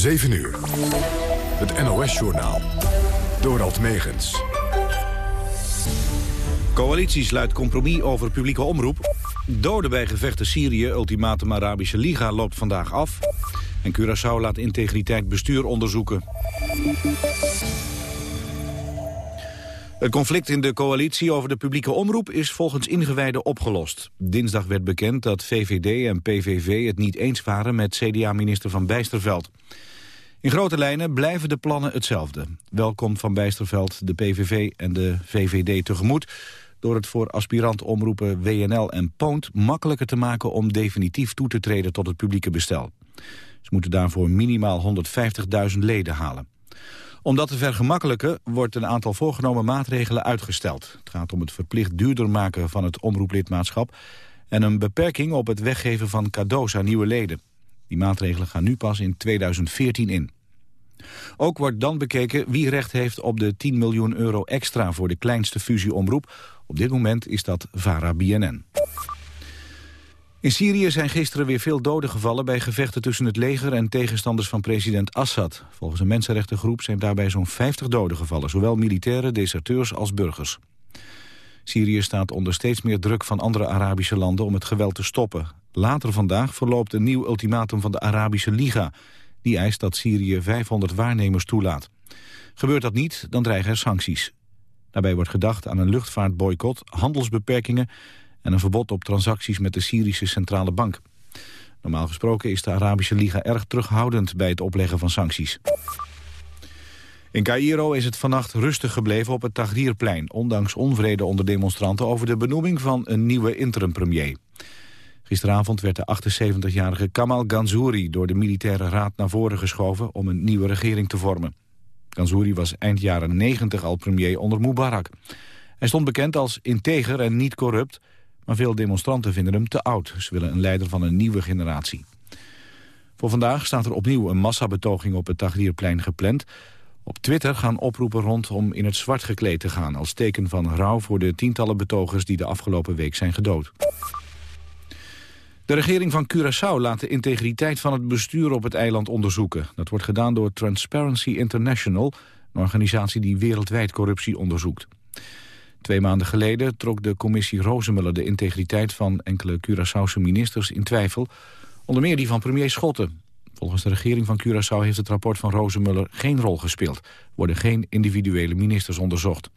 7 uur. Het NOS-journaal. Dorald Megens. Coalitie sluit compromis over publieke omroep. Doden bij gevechten Syrië, ultimatum Arabische Liga loopt vandaag af. En Curaçao laat integriteit bestuur onderzoeken. Het conflict in de coalitie over de publieke omroep is volgens ingewijden opgelost. Dinsdag werd bekend dat VVD en PVV het niet eens waren met CDA-minister Van Bijsterveld. In grote lijnen blijven de plannen hetzelfde. Wel komt Van Bijsterveld de PVV en de VVD tegemoet... door het voor aspirant-omroepen WNL en Poont makkelijker te maken... om definitief toe te treden tot het publieke bestel. Ze moeten daarvoor minimaal 150.000 leden halen. Om dat te vergemakkelijken wordt een aantal voorgenomen maatregelen uitgesteld. Het gaat om het verplicht duurder maken van het omroeplidmaatschap... en een beperking op het weggeven van cadeaus aan nieuwe leden. Die maatregelen gaan nu pas in 2014 in. Ook wordt dan bekeken wie recht heeft op de 10 miljoen euro extra voor de kleinste fusieomroep. Op dit moment is dat VARA-BNN. In Syrië zijn gisteren weer veel doden gevallen bij gevechten tussen het leger en tegenstanders van president Assad. Volgens een mensenrechtengroep zijn daarbij zo'n 50 doden gevallen, zowel militairen, deserteurs als burgers. Syrië staat onder steeds meer druk van andere Arabische landen om het geweld te stoppen. Later vandaag verloopt een nieuw ultimatum van de Arabische Liga. Die eist dat Syrië 500 waarnemers toelaat. Gebeurt dat niet, dan dreigen er sancties. Daarbij wordt gedacht aan een luchtvaartboycott, handelsbeperkingen en een verbod op transacties met de Syrische Centrale Bank. Normaal gesproken is de Arabische Liga erg terughoudend bij het opleggen van sancties. In Cairo is het vannacht rustig gebleven op het Tahrirplein... ondanks onvrede onder demonstranten over de benoeming van een nieuwe interim-premier. Gisteravond werd de 78-jarige Kamal Ganzouri door de militaire raad naar voren geschoven... om een nieuwe regering te vormen. Ganzouri was eind jaren 90 al premier onder Mubarak. Hij stond bekend als integer en niet corrupt... maar veel demonstranten vinden hem te oud. Ze willen een leider van een nieuwe generatie. Voor vandaag staat er opnieuw een massabetoging op het Tahrirplein gepland... Op Twitter gaan oproepen rond om in het zwart gekleed te gaan... als teken van rouw voor de tientallen betogers die de afgelopen week zijn gedood. De regering van Curaçao laat de integriteit van het bestuur op het eiland onderzoeken. Dat wordt gedaan door Transparency International, een organisatie die wereldwijd corruptie onderzoekt. Twee maanden geleden trok de commissie Rozemuller de integriteit van enkele Curaçaose ministers in twijfel. Onder meer die van premier Schotten. Volgens de regering van Curaçao heeft het rapport van Rozenmuller geen rol gespeeld. Worden geen individuele ministers onderzocht.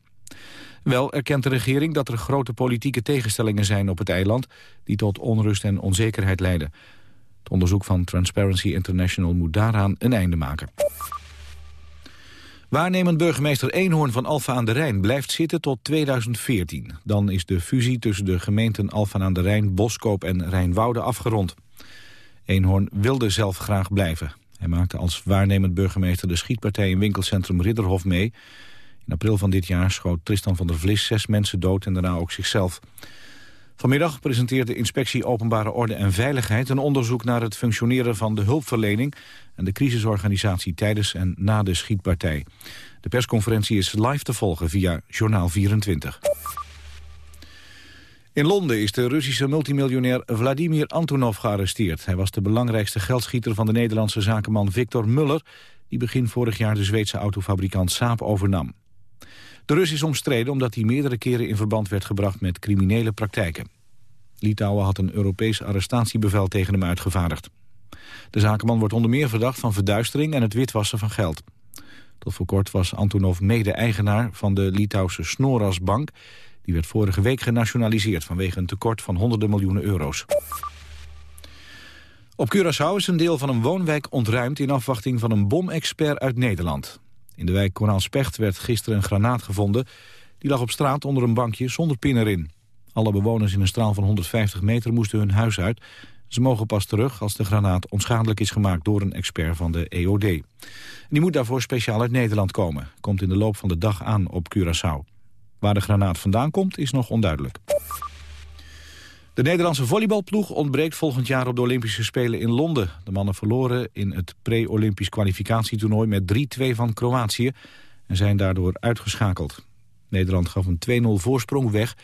Wel erkent de regering dat er grote politieke tegenstellingen zijn op het eiland... die tot onrust en onzekerheid leiden. Het onderzoek van Transparency International moet daaraan een einde maken. Waarnemend burgemeester Eenhoorn van Alfa aan de Rijn blijft zitten tot 2014. Dan is de fusie tussen de gemeenten Alfa aan de Rijn, Boskoop en Rijnwoude afgerond. Eenhoorn wilde zelf graag blijven. Hij maakte als waarnemend burgemeester de schietpartij in winkelcentrum Ridderhof mee. In april van dit jaar schoot Tristan van der Vlis zes mensen dood en daarna ook zichzelf. Vanmiddag presenteert de Inspectie Openbare Orde en Veiligheid... een onderzoek naar het functioneren van de hulpverlening... en de crisisorganisatie tijdens en na de schietpartij. De persconferentie is live te volgen via Journaal 24. In Londen is de Russische multimiljonair Vladimir Antonov gearresteerd. Hij was de belangrijkste geldschieter van de Nederlandse zakenman Victor Muller... die begin vorig jaar de Zweedse autofabrikant Saab overnam. De Rus is omstreden omdat hij meerdere keren in verband werd gebracht met criminele praktijken. Litouwen had een Europees arrestatiebevel tegen hem uitgevaardigd. De zakenman wordt onder meer verdacht van verduistering en het witwassen van geld. Tot voor kort was Antonov mede-eigenaar van de Litouwse Snoras Bank... Die werd vorige week genationaliseerd vanwege een tekort van honderden miljoenen euro's. Op Curaçao is een deel van een woonwijk ontruimd in afwachting van een bomexpert uit Nederland. In de wijk Specht werd gisteren een granaat gevonden. Die lag op straat onder een bankje zonder pin erin. Alle bewoners in een straal van 150 meter moesten hun huis uit. Ze mogen pas terug als de granaat onschadelijk is gemaakt door een expert van de EOD. Die moet daarvoor speciaal uit Nederland komen. Komt in de loop van de dag aan op Curaçao. Waar de granaat vandaan komt is nog onduidelijk. De Nederlandse volleybalploeg ontbreekt volgend jaar op de Olympische Spelen in Londen. De mannen verloren in het pre-Olympisch kwalificatietoernooi met 3-2 van Kroatië en zijn daardoor uitgeschakeld. Nederland gaf een 2-0 voorsprong weg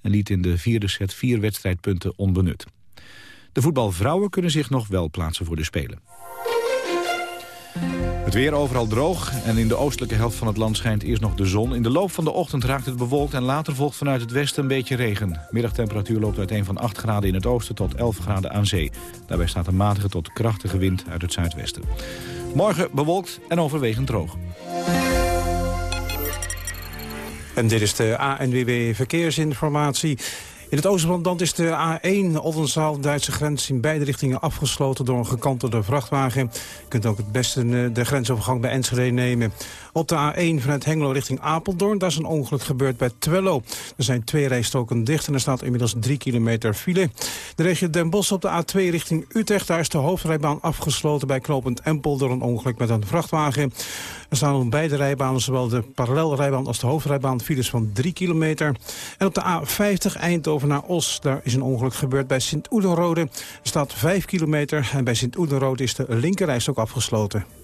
en liet in de vierde set vier wedstrijdpunten onbenut. De voetbalvrouwen kunnen zich nog wel plaatsen voor de Spelen. Het weer overal droog en in de oostelijke helft van het land schijnt eerst nog de zon. In de loop van de ochtend raakt het bewolkt en later volgt vanuit het westen een beetje regen. Middagtemperatuur loopt uiteen van 8 graden in het oosten tot 11 graden aan zee. Daarbij staat een matige tot krachtige wind uit het zuidwesten. Morgen bewolkt en overwegend droog. En dit is de ANWB Verkeersinformatie. In het oosten van het land is de A1 Oldenzaal-Duitse grens in beide richtingen afgesloten door een gekantelde vrachtwagen. Je kunt ook het beste eh, de grensovergang bij Enschede nemen. Op de A1 vanuit Hengelo richting Apeldoorn, daar is een ongeluk gebeurd bij Twello. Er zijn twee rijstroken dicht en er staat inmiddels drie kilometer file. De regio Den Bosch op de A2 richting Utrecht, daar is de hoofdrijbaan afgesloten bij knooppunt Empel door een ongeluk met een vrachtwagen. Er staan op beide rijbanen, zowel de parallelrijbaan als de hoofdrijbaan, files van 3 kilometer. En op de A50 Eindhoven naar Os, daar is een ongeluk gebeurd bij Sint-Oederode. Er staat 5 kilometer en bij Sint-Oederode is de linkerreis ook afgesloten.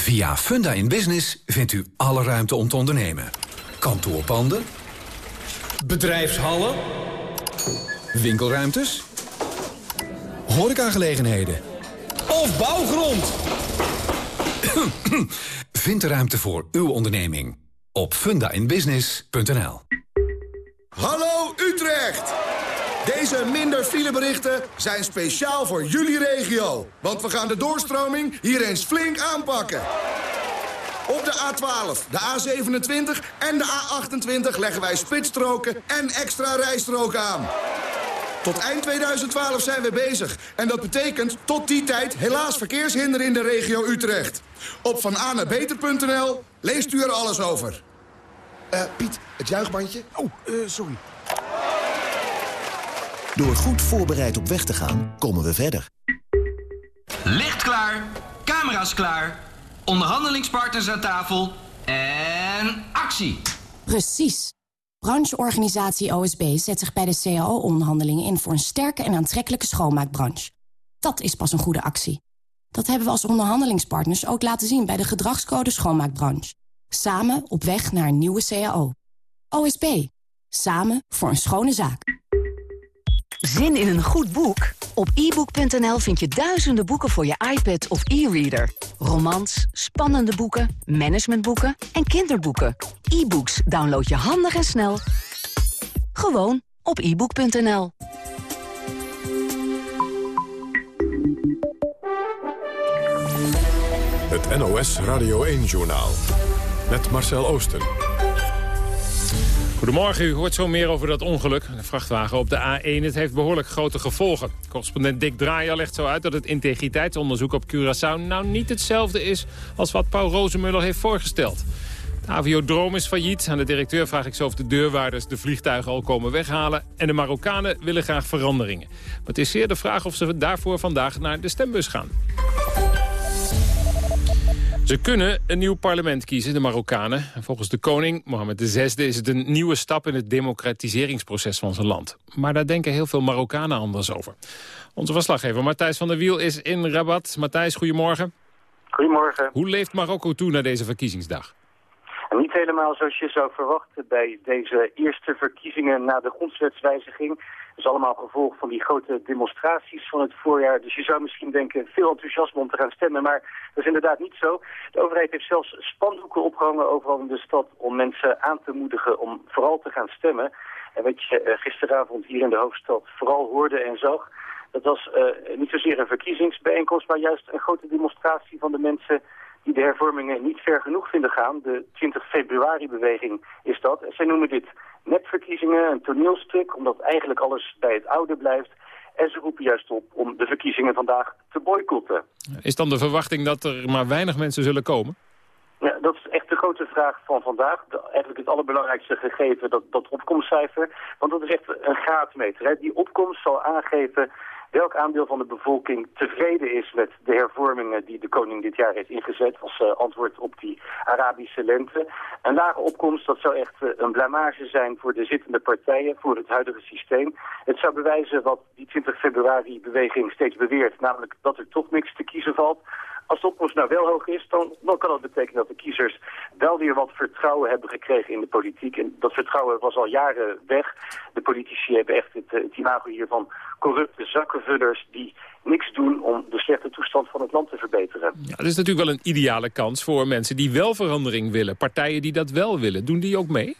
Via Funda in Business vindt u alle ruimte om te ondernemen. Kantoorpanden. Bedrijfshallen. Winkelruimtes. Horecagelegenheden. Of bouwgrond. Vind de ruimte voor uw onderneming op fundainbusiness.nl. Hallo Utrecht! Deze minder fileberichten zijn speciaal voor jullie regio. Want we gaan de doorstroming hier eens flink aanpakken. Op de A12, de A27 en de A28 leggen wij spitsstroken en extra rijstroken aan. Tot eind 2012 zijn we bezig. En dat betekent tot die tijd helaas verkeershinder in de regio Utrecht. Op vananabeter.nl leest u er alles over. Uh, Piet, het juichbandje. Oh, uh, sorry. Door goed voorbereid op weg te gaan, komen we verder. Licht klaar, camera's klaar, onderhandelingspartners aan tafel en actie. Precies. Brancheorganisatie OSB zet zich bij de CAO-onderhandelingen in... voor een sterke en aantrekkelijke schoonmaakbranche. Dat is pas een goede actie. Dat hebben we als onderhandelingspartners ook laten zien... bij de gedragscode schoonmaakbranche. Samen op weg naar een nieuwe CAO. OSB. Samen voor een schone zaak. Zin in een goed boek? Op ebook.nl vind je duizenden boeken voor je iPad of e-reader. Romans, spannende boeken, managementboeken en kinderboeken. E-books download je handig en snel. Gewoon op ebook.nl. Het NOS Radio 1-journaal. Met Marcel Oosten. Goedemorgen, u hoort zo meer over dat ongeluk. De vrachtwagen op de A1, het heeft behoorlijk grote gevolgen. Correspondent Dick Draaier legt zo uit dat het integriteitsonderzoek op Curaçao... nou niet hetzelfde is als wat Paul Rozemuller heeft voorgesteld. De aviodroom is failliet. Aan de directeur vraag ik zo of de deurwaarders de vliegtuigen al komen weghalen. En de Marokkanen willen graag veranderingen. Maar het is zeer de vraag of ze daarvoor vandaag naar de stembus gaan. Ze kunnen een nieuw parlement kiezen, de Marokkanen. volgens de koning, Mohammed VI, is het een nieuwe stap in het democratiseringsproces van zijn land. Maar daar denken heel veel Marokkanen anders over. Onze verslaggever Matthijs van der Wiel is in Rabat. Matthijs, goedemorgen. Goedemorgen. Hoe leeft Marokko toe naar deze verkiezingsdag? Niet helemaal zoals je zou verwachten bij deze eerste verkiezingen na de grondwetswijziging. Dat is allemaal gevolg van die grote demonstraties van het voorjaar. Dus je zou misschien denken, veel enthousiasme om te gaan stemmen. Maar dat is inderdaad niet zo. De overheid heeft zelfs spandoeken opgehangen overal in de stad... om mensen aan te moedigen om vooral te gaan stemmen. En wat je eh, gisteravond hier in de hoofdstad vooral hoorde en zag... dat was uh, niet zozeer een verkiezingsbijeenkomst... maar juist een grote demonstratie van de mensen die de hervormingen niet ver genoeg vinden gaan. De 20 februari-beweging is dat. Zij noemen dit netverkiezingen, een toneelstuk, omdat eigenlijk alles bij het oude blijft. En ze roepen juist op om de verkiezingen vandaag te boycotten. Is dan de verwachting dat er maar weinig mensen zullen komen? Ja, dat is echt de grote vraag van vandaag. eigenlijk het allerbelangrijkste gegeven, dat, dat opkomstcijfer. Want dat is echt een graadmeter. Hè. Die opkomst zal aangeven welk aandeel van de bevolking tevreden is met de hervormingen die de koning dit jaar heeft ingezet als uh, antwoord op die Arabische lente. Een lage opkomst, dat zou echt uh, een blamage zijn voor de zittende partijen, voor het huidige systeem. Het zou bewijzen wat die 20 februari beweging steeds beweert, namelijk dat er toch niks te kiezen valt. Als de opkomst nou wel hoog is, dan, kan dat betekenen dat de kiezers wel weer wat vertrouwen hebben gekregen in de politiek. En dat vertrouwen was al jaren weg. De politici hebben echt het, het imago hier van corrupte zakkenvullers die niks doen om de slechte toestand van het land te verbeteren. Ja, dat is natuurlijk wel een ideale kans voor mensen die wel verandering willen. Partijen die dat wel willen. Doen die ook mee?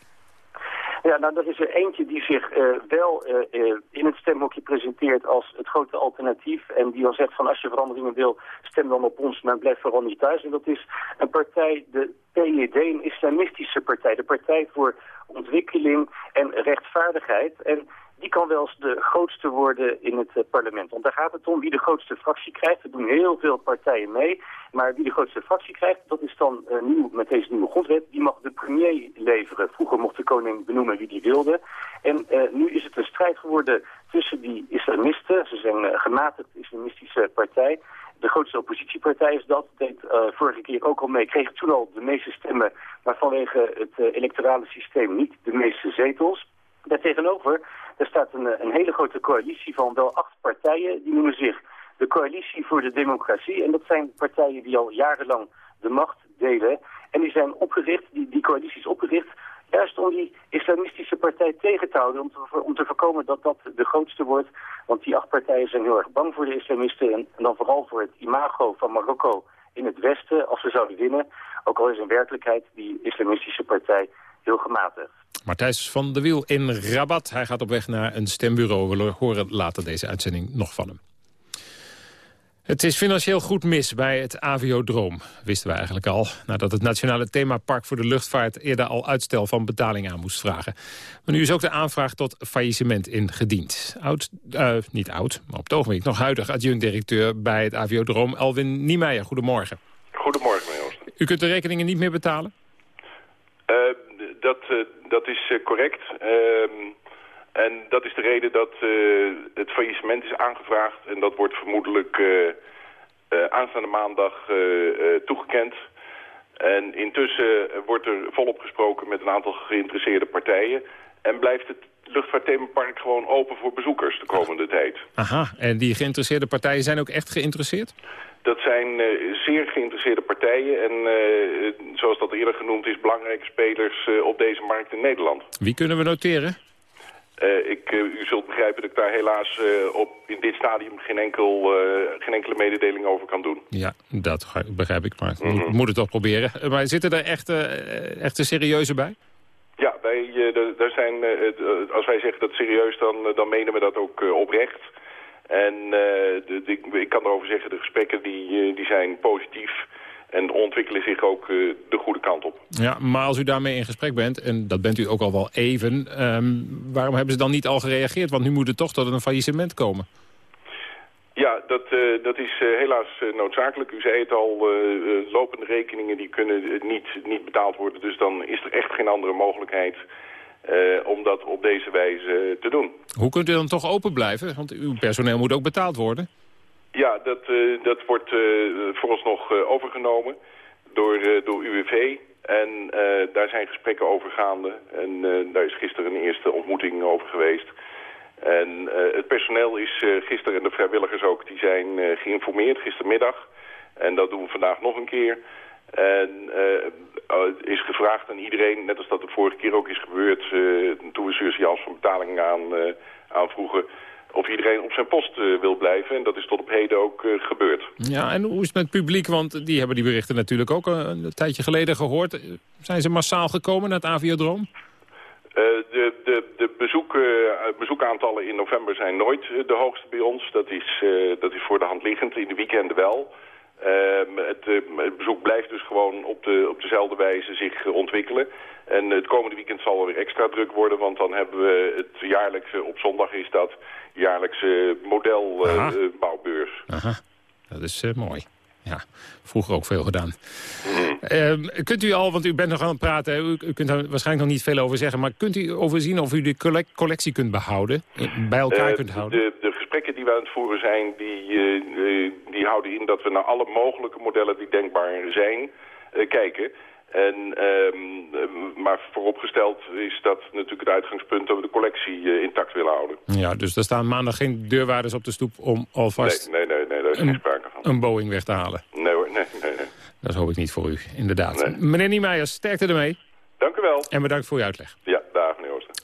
Ja, nou, er is er eentje die zich uh, wel uh, in het stemhokje presenteert als het grote alternatief. En die dan zegt van als je veranderingen wil, stem dan op ons, maar blijf vooral niet thuis. En dat is een partij, de PED, een islamistische partij. De Partij voor Ontwikkeling en Rechtvaardigheid. En die kan wel eens de grootste worden in het uh, parlement. Want daar gaat het om wie de grootste fractie krijgt. Er doen heel veel partijen mee. Maar wie de grootste fractie krijgt, dat is dan uh, nieuw met deze nieuwe grondwet. Die mag de premier leveren. Vroeger mocht de koning benoemen wie die wilde. En uh, nu is het een strijd geworden tussen die islamisten. Ze zijn een gematigd islamistische partij. De grootste oppositiepartij is dat. Deed vorige keer ook al mee. Kreeg toen al de meeste stemmen. Maar vanwege het electorale systeem niet de meeste zetels. Daartegenover er staat een, een hele grote coalitie van wel acht partijen. Die noemen zich de Coalitie voor de Democratie. En dat zijn partijen die al jarenlang de macht delen. En die zijn opgericht, die, die coalitie is opgericht... juist om die islamistische partij tegen te houden. Om te, om te voorkomen dat dat de grootste wordt. Want die acht partijen zijn heel erg bang voor de islamisten. En, en dan vooral voor het imago van Marokko in het westen. Als ze zouden winnen. Ook al is in werkelijkheid die islamistische partij heel gematigd. Martijs van de Wiel in Rabat. Hij gaat op weg naar een stembureau. We horen later deze uitzending nog van hem. Het is financieel goed mis bij het Aviodroom, wisten we eigenlijk al. Nadat het Nationale Themapark voor de Luchtvaart eerder al uitstel van betaling aan moest vragen. Maar nu is ook de aanvraag tot faillissement ingediend. Oud, uh, niet oud, maar op het ogenblik nog huidig adjunct-directeur bij het Aviodroom, Elwin Niemeyer. Goedemorgen. Goedemorgen, meneer. U kunt de rekeningen niet meer betalen? Uh, dat, uh, dat is correct. En dat is de reden dat uh, het faillissement is aangevraagd. En dat wordt vermoedelijk aanstaande maandag toegekend. En intussen wordt er volop gesproken met een aantal geïnteresseerde partijen. En blijft het luchtvaartthemapark gewoon open voor bezoekers de komende tijd. Aha, en die geïnteresseerde partijen zijn ook echt geïnteresseerd? Dat zijn zeer geïnteresseerde partijen. En zoals dat eerder genoemd is, belangrijke spelers op deze markt in Nederland. Wie kunnen we noteren? Ik, u zult begrijpen dat ik daar helaas op in dit stadium geen, enkel, geen enkele mededeling over kan doen. Ja, dat begrijp ik, maar mm -hmm. moet het toch proberen. Maar zitten er echt, echt serieuze bij? Ja, wij, daar zijn, als wij zeggen dat serieus, dan, dan menen we dat ook oprecht. En de, de, ik kan erover zeggen, de gesprekken die, die zijn positief en ontwikkelen zich ook uh, de goede kant op. Ja, maar als u daarmee in gesprek bent, en dat bent u ook al wel even... Um, waarom hebben ze dan niet al gereageerd? Want nu moet het toch tot een faillissement komen. Ja, dat, uh, dat is uh, helaas noodzakelijk. U zei het al, lopende rekeningen die kunnen niet, niet betaald worden. Dus dan is er echt geen andere mogelijkheid om dat op deze wijze te doen. Hoe kunt u dan toch open blijven? Want uw personeel moet ook betaald worden. Ja, dat, uh, dat wordt uh, vooralsnog overgenomen door, door UWV. En daar zijn gesprekken over gaande. En daar is gisteren een eerste ontmoeting over geweest. En het personeel is gisteren en de vrijwilligers ook, die zijn geïnformeerd gistermiddag. En dat doen we vandaag nog een keer. En is gevraagd aan iedereen, net als dat de vorige keer ook is gebeurd... toen we surseance van betaling aan, aanvroegen of iedereen op zijn post uh, wil blijven. En dat is tot op heden ook uh, gebeurd. Ja, en hoe is het met het publiek? Want die hebben die berichten natuurlijk ook een, een tijdje geleden gehoord. Zijn ze massaal gekomen naar het Aviodroom? Uh, de, de, de bezoek, bezoekaantallen in november zijn nooit de hoogste bij ons. Dat is, dat is voor de hand liggend, in de weekenden wel. Het, het, bezoek blijft dus gewoon op, de, op dezelfde wijze zich ontwikkelen. En het komende weekend zal er weer extra druk worden, want dan hebben we het jaarlijkse, op zondag is dat, jaarlijkse modelbouwbeurs. Uh, Aha, dat is uh, mooi. Ja, vroeger ook veel gedaan. Mm. Uh, kunt u al, want u bent nog aan het praten, u, u, kunt daar waarschijnlijk nog niet veel over zeggen... maar kunt u overzien of u de collectie kunt behouden, bij elkaar kunt houden? De, de gesprekken die we aan het voeren zijn, die, die houden in dat we naar alle mogelijke modellen die denkbaar zijn kijken. En, ehm, maar vooropgesteld is dat natuurlijk het uitgangspunt dat we de collectie intact willen houden. Ja, dus er staan maandag geen deurwaarders op de stoep om alvast nee, nee, nee, nee daar is geen sprake van. een Boeing weg te halen. Nee hoor, nee, nee, nee. Dat hoop ik niet voor u, inderdaad. Meneer Niemeyer, sterkte ermee. Dank u wel. En bedankt voor uw uitleg. Ja.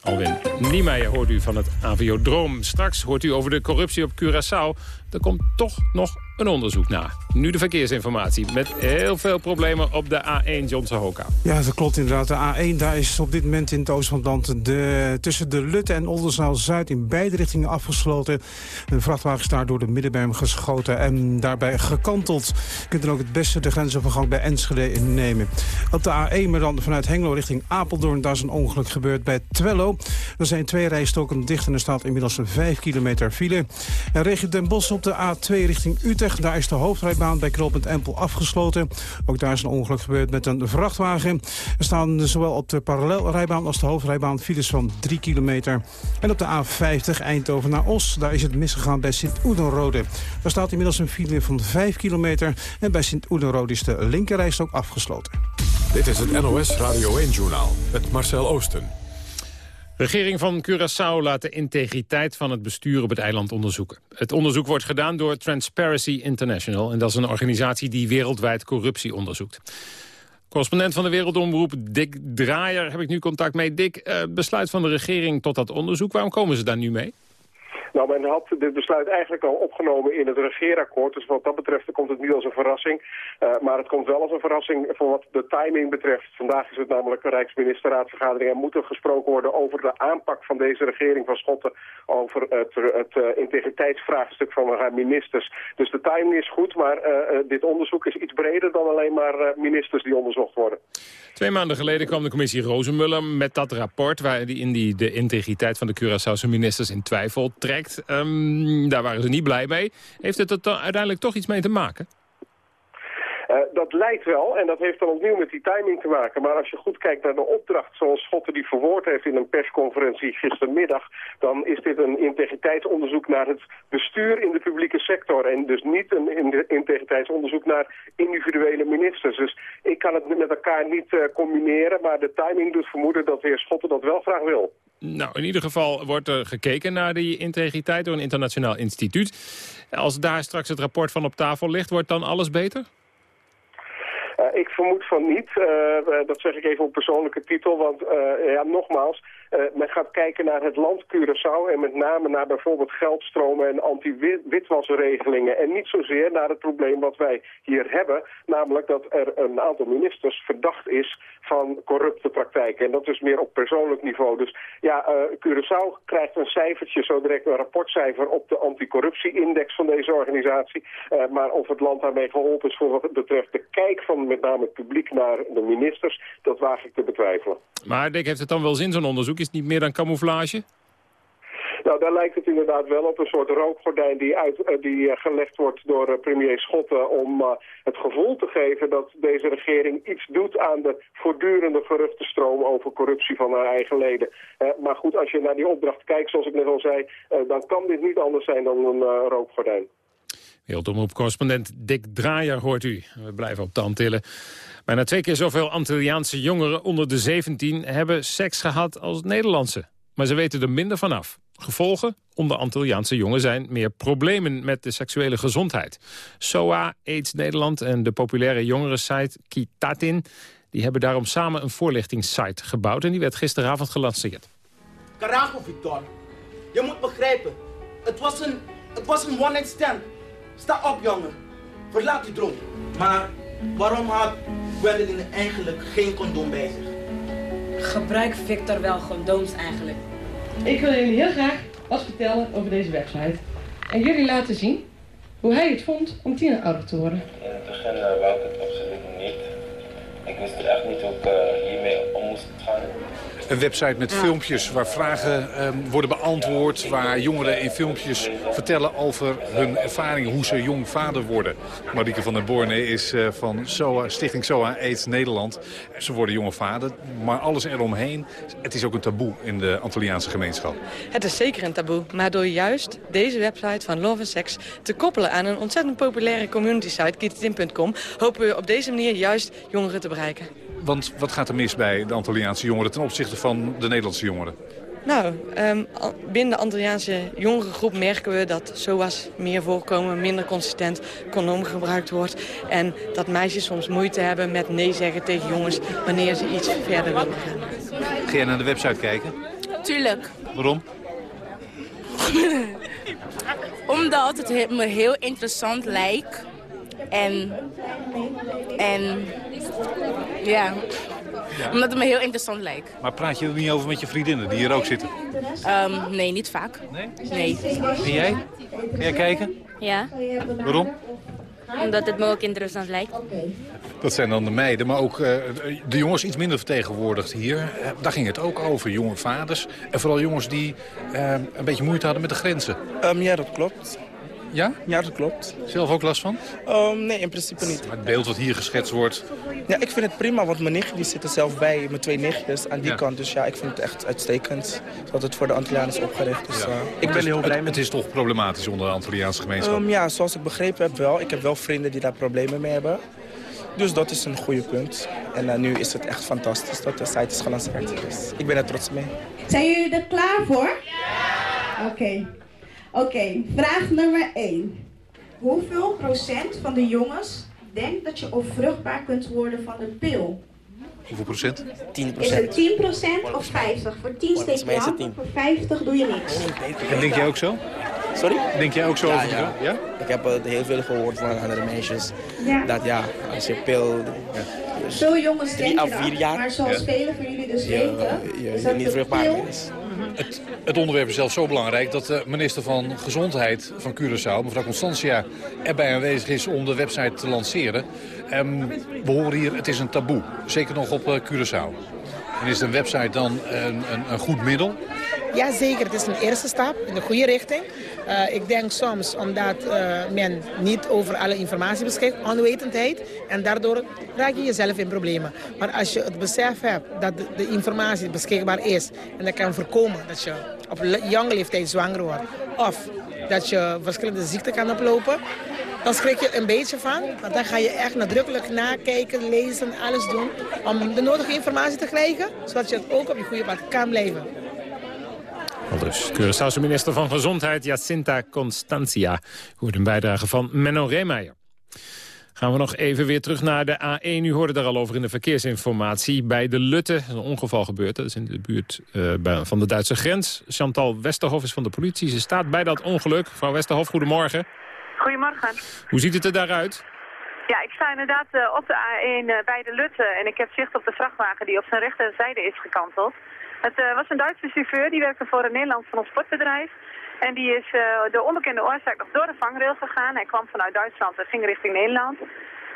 Alwin Niemeyer hoort u van het Aviodroom. Straks hoort u over de corruptie op Curaçao. Er komt toch nog een onderzoek na. Nu de verkeersinformatie met heel veel problemen op de A1 Johnson Hoka. Ja, dat klopt inderdaad. De A1 daar is op dit moment in het oosten van. De, tussen de Lutte en Oldenzaal-Zuid in beide richtingen afgesloten. Een vrachtwagen is daar door de middenberm geschoten en daarbij gekanteld. Je kunt dan ook het beste de grensovergang bij Enschede innemen. Op de A1, maar dan vanuit Hengelo richting Apeldoorn... daar is een ongeluk gebeurd bij Twello. Er zijn twee rijstoken dicht en er staat inmiddels een 5 kilometer file. En regio Den Bosch op de A2 richting Utrecht. Daar is de hoofdrijbaan bij knooppunt Empel afgesloten. Ook daar is een ongeluk gebeurd met een vrachtwagen. Er staan zowel op de parallelrijbaan als de hoofdrijbaan files van 3 kilometer. En op de A50 Eindhoven naar Os, daar is het misgegaan bij Sint-Oedenrode. Daar staat inmiddels een file van 5 kilometer. En bij Sint-Oedenrode is de linkerrijstok afgesloten. Dit is het NOS Radio 1-journaal met Marcel Oosten. Regering van Curaçao laat de integriteit van het bestuur op het eiland onderzoeken. Het onderzoek wordt gedaan door Transparency International... en dat is een organisatie die wereldwijd corruptie onderzoekt. Correspondent van de Wereldomroep, Dick Draaier, heb ik nu contact mee. Dick, uh, besluit van de regering tot dat onderzoek, waarom komen ze daar nu mee? Nou, men had dit besluit eigenlijk al opgenomen in het regeerakkoord. Dus wat dat betreft komt het niet als een verrassing. Uh, maar het komt wel als een verrassing voor wat de timing betreft. Vandaag is het namelijk een Rijksministerraadsvergadering. En moet er gesproken worden over de aanpak van deze regering van Schotten... over het, het uh, integriteitsvraagstuk van haar ministers. Dus de timing is goed, maar uh, dit onderzoek is iets breder dan alleen maar ministers die onderzocht worden. Twee maanden geleden kwam de commissie Rozenmuller met dat rapport... waarin die de integriteit van de Curaçaose ministers in twijfel trekt. Um, daar waren ze niet blij mee. Heeft het er uiteindelijk toch iets mee te maken? Dat lijkt wel, en dat heeft dan opnieuw met die timing te maken. Maar als je goed kijkt naar de opdracht zoals Schotten die verwoord heeft in een persconferentie gistermiddag, dan is dit een integriteitsonderzoek naar het bestuur in de publieke sector. En dus niet een integriteitsonderzoek naar individuele ministers. Dus ik kan het met elkaar niet uh, combineren, maar de timing doet vermoeden dat de heer Schotten dat wel graag wil. Nou, in ieder geval wordt er gekeken naar die integriteit door een internationaal instituut. Als daar straks het rapport van op tafel ligt, wordt dan alles beter? Uh, ik vermoed van niet. Uh, dat zeg ik even op persoonlijke titel. Want ja, nogmaals, men gaat kijken naar het land Curaçao... en met name naar bijvoorbeeld geldstromen en anti-witwasregelingen... en niet zozeer naar het probleem wat wij hier hebben... namelijk dat er een aantal ministers verdacht is van corrupte praktijken. En dat is meer op persoonlijk niveau. Dus ja, Curaçao krijgt een cijfertje, zo direct een rapportcijfer... op de anticorruptie-index van deze organisatie. maar of het land daarmee geholpen is voor wat betreft de kijk van met name het publiek naar de ministers, dat waag ik te betwijfelen. Maar Dick, heeft het dan wel zin zo'n onderzoek? Is niet meer dan camouflage? Nou, daar lijkt het inderdaad wel op een soort rookgordijn die, uit, uh, die uh, gelegd wordt door uh, premier Schotten om het gevoel te geven dat deze regering iets doet aan de voortdurende geruchtenstroom over corruptie van haar eigen leden. maar goed, als je naar die opdracht kijkt, zoals ik net al zei, dan kan dit niet anders zijn dan een rookgordijn. Wereldomroep-correspondent Dick Draaier hoort u. We blijven op de Antillen. Bijna twee keer zoveel Antilliaanse jongeren onder de 17 hebben seks gehad als Nederlandse. Maar ze weten er minder vanaf. Gevolgen? Onder Antilliaanse jongen zijn meer problemen met de seksuele gezondheid. SOA, AIDS Nederland en de populaire jongerensite Kitatin... die hebben daarom samen een voorlichtingssite gebouwd... en die werd gisteravond gelanceerd. Carajo, Victor. Je moet begrijpen. Het was een, het was een one-night stand. Sta op, jongen. Verlaat die droom. Maar waarom had Gwendolyn eigenlijk geen condoom bij zich? Gebruik Victor wel condooms eigenlijk? Ik wil jullie heel graag wat vertellen over deze website. En jullie laten zien hoe hij het vond om tienerouder te worden. In het begin wou ik het absoluut niet. Ik wist er echt niet hoe ik uh, hiermee om moest gaan. Een website met filmpjes waar vragen um, worden beantwoord... waar jongeren in filmpjes vertellen over hun ervaringen... hoe ze jong vader worden. Marieke van der Borne is uh, van SOA, Stichting SOA AIDS Nederland. Ze worden jonge vader, maar alles eromheen... het is ook een taboe in de Antilliaanse gemeenschap. Het is zeker een taboe, maar door juist deze website van Love Sex... te koppelen aan een ontzettend populaire community site, kietitin.com... hopen we op deze manier juist jongeren te bereiken. Want wat gaat er mis bij de Antilliaanse jongeren ten opzichte van de Nederlandse jongeren? Nou, um, binnen de Antilliaanse jongerengroep merken we dat SOA's meer voorkomen, minder consistent condoom gebruikt wordt. En dat meisjes soms moeite hebben met nee zeggen tegen jongens wanneer ze iets verder willen gaan. Ga jij naar de website kijken? Tuurlijk. Waarom? Omdat het me heel interessant lijkt. En, en ja, omdat het me heel interessant lijkt. Maar praat je er niet over met je vriendinnen die hier ook zitten? Um, nee, niet vaak. Nee? Nee. En jij? Jij kijken? Ja. Waarom? Omdat het me ook interessant lijkt. Dat zijn dan de meiden, maar ook uh, de jongens iets minder vertegenwoordigd hier. Uh, daar ging het ook over, jonge vaders. En vooral jongens die uh, een beetje moeite hadden met de grenzen. Um, ja, dat klopt. Ja? Ja, dat klopt. Zelf ook last van? Um, nee, in principe niet. Maar het beeld wat hier geschetst wordt... Ja, ik vind het prima, want mijn nichtje die zitten zelf bij. Mijn twee nichtjes aan die ja. kant. Dus ja, ik vind het echt uitstekend dat het voor de Antillianen is opgericht. Dus, ja. uh, ik ben heel blij het, met Het is toch problematisch onder de Antilliaanse gemeenschap? Um, ja, zoals ik begrepen heb wel. Ik heb wel vrienden die daar problemen mee hebben. Dus dat is een goede punt. En uh, nu is het echt fantastisch dat de site is gelanceerd. Dus ik ben er trots mee. Zijn jullie er klaar voor? Ja. Oké. Okay. Oké, okay, vraag nummer 1. Hoeveel procent van de jongens denkt dat je onvruchtbaar kunt worden van de pil? Hoeveel procent? 10 Is het 10 procent of 50? Voor 10 steek je aan, voor 50 doe je niks. En denk jij ook zo? Sorry? Denk jij ook zo ja, over ja. ja? Ik heb uh, heel veel gehoord van andere meisjes. Ja. Dat ja, als je pil... Ja, dus Veel jongens denken dat, jaar, maar zoals ja. velen van jullie dus weten... Je, is je niet vruchtbaar pil... is. Het, het, onderwerp is zelfs zo belangrijk dat de minister van Gezondheid van Curaçao, mevrouw Constantia, erbij aanwezig is om de website te lanceren. Um, we horen hier, het is een taboe, zeker nog op uh, Curaçao. En is een website dan een, een, een goed middel? Jazeker, het is een eerste stap in de goede richting. Uh, ik denk soms omdat uh, men niet over alle informatie beschikt, onwetendheid. En daardoor raak je jezelf in problemen. Maar als je het besef hebt dat de, de informatie beschikbaar is... en dat kan voorkomen dat je op jonge leeftijd zwanger wordt... of dat je verschillende ziekten kan oplopen... dan schrik je een beetje van. Want dan ga je echt nadrukkelijk nakijken, lezen, alles doen... om de nodige informatie te krijgen... zodat je ook op je goede pad kan blijven. Al dus Curaçaose minister van Gezondheid Jacinta Constantia. Hoort een bijdrage van Menno Reemeijer. Gaan we nog even weer terug naar de A1. U hoorde daar al over in de verkeersinformatie. Bij de Lutte een ongeval gebeurd. Dat is in de buurt uh, bij, van de Duitse grens. Chantal Westerhof is van de politie. Ze staat bij dat ongeluk. Mevrouw Westerhof, goedemorgen. Goedemorgen. Hoe ziet het er daaruit? Ja, ik sta inderdaad uh, op de A1 uh, bij de Lutte. En ik heb zicht op de vrachtwagen die op zijn rechterzijde is gekanteld. Het uh, was een Duitse chauffeur, die werkte voor een Nederlands transportbedrijf. En die is uh, door onbekende oorzaak nog door de vangrail gegaan. Hij kwam vanuit Duitsland en ging richting Nederland.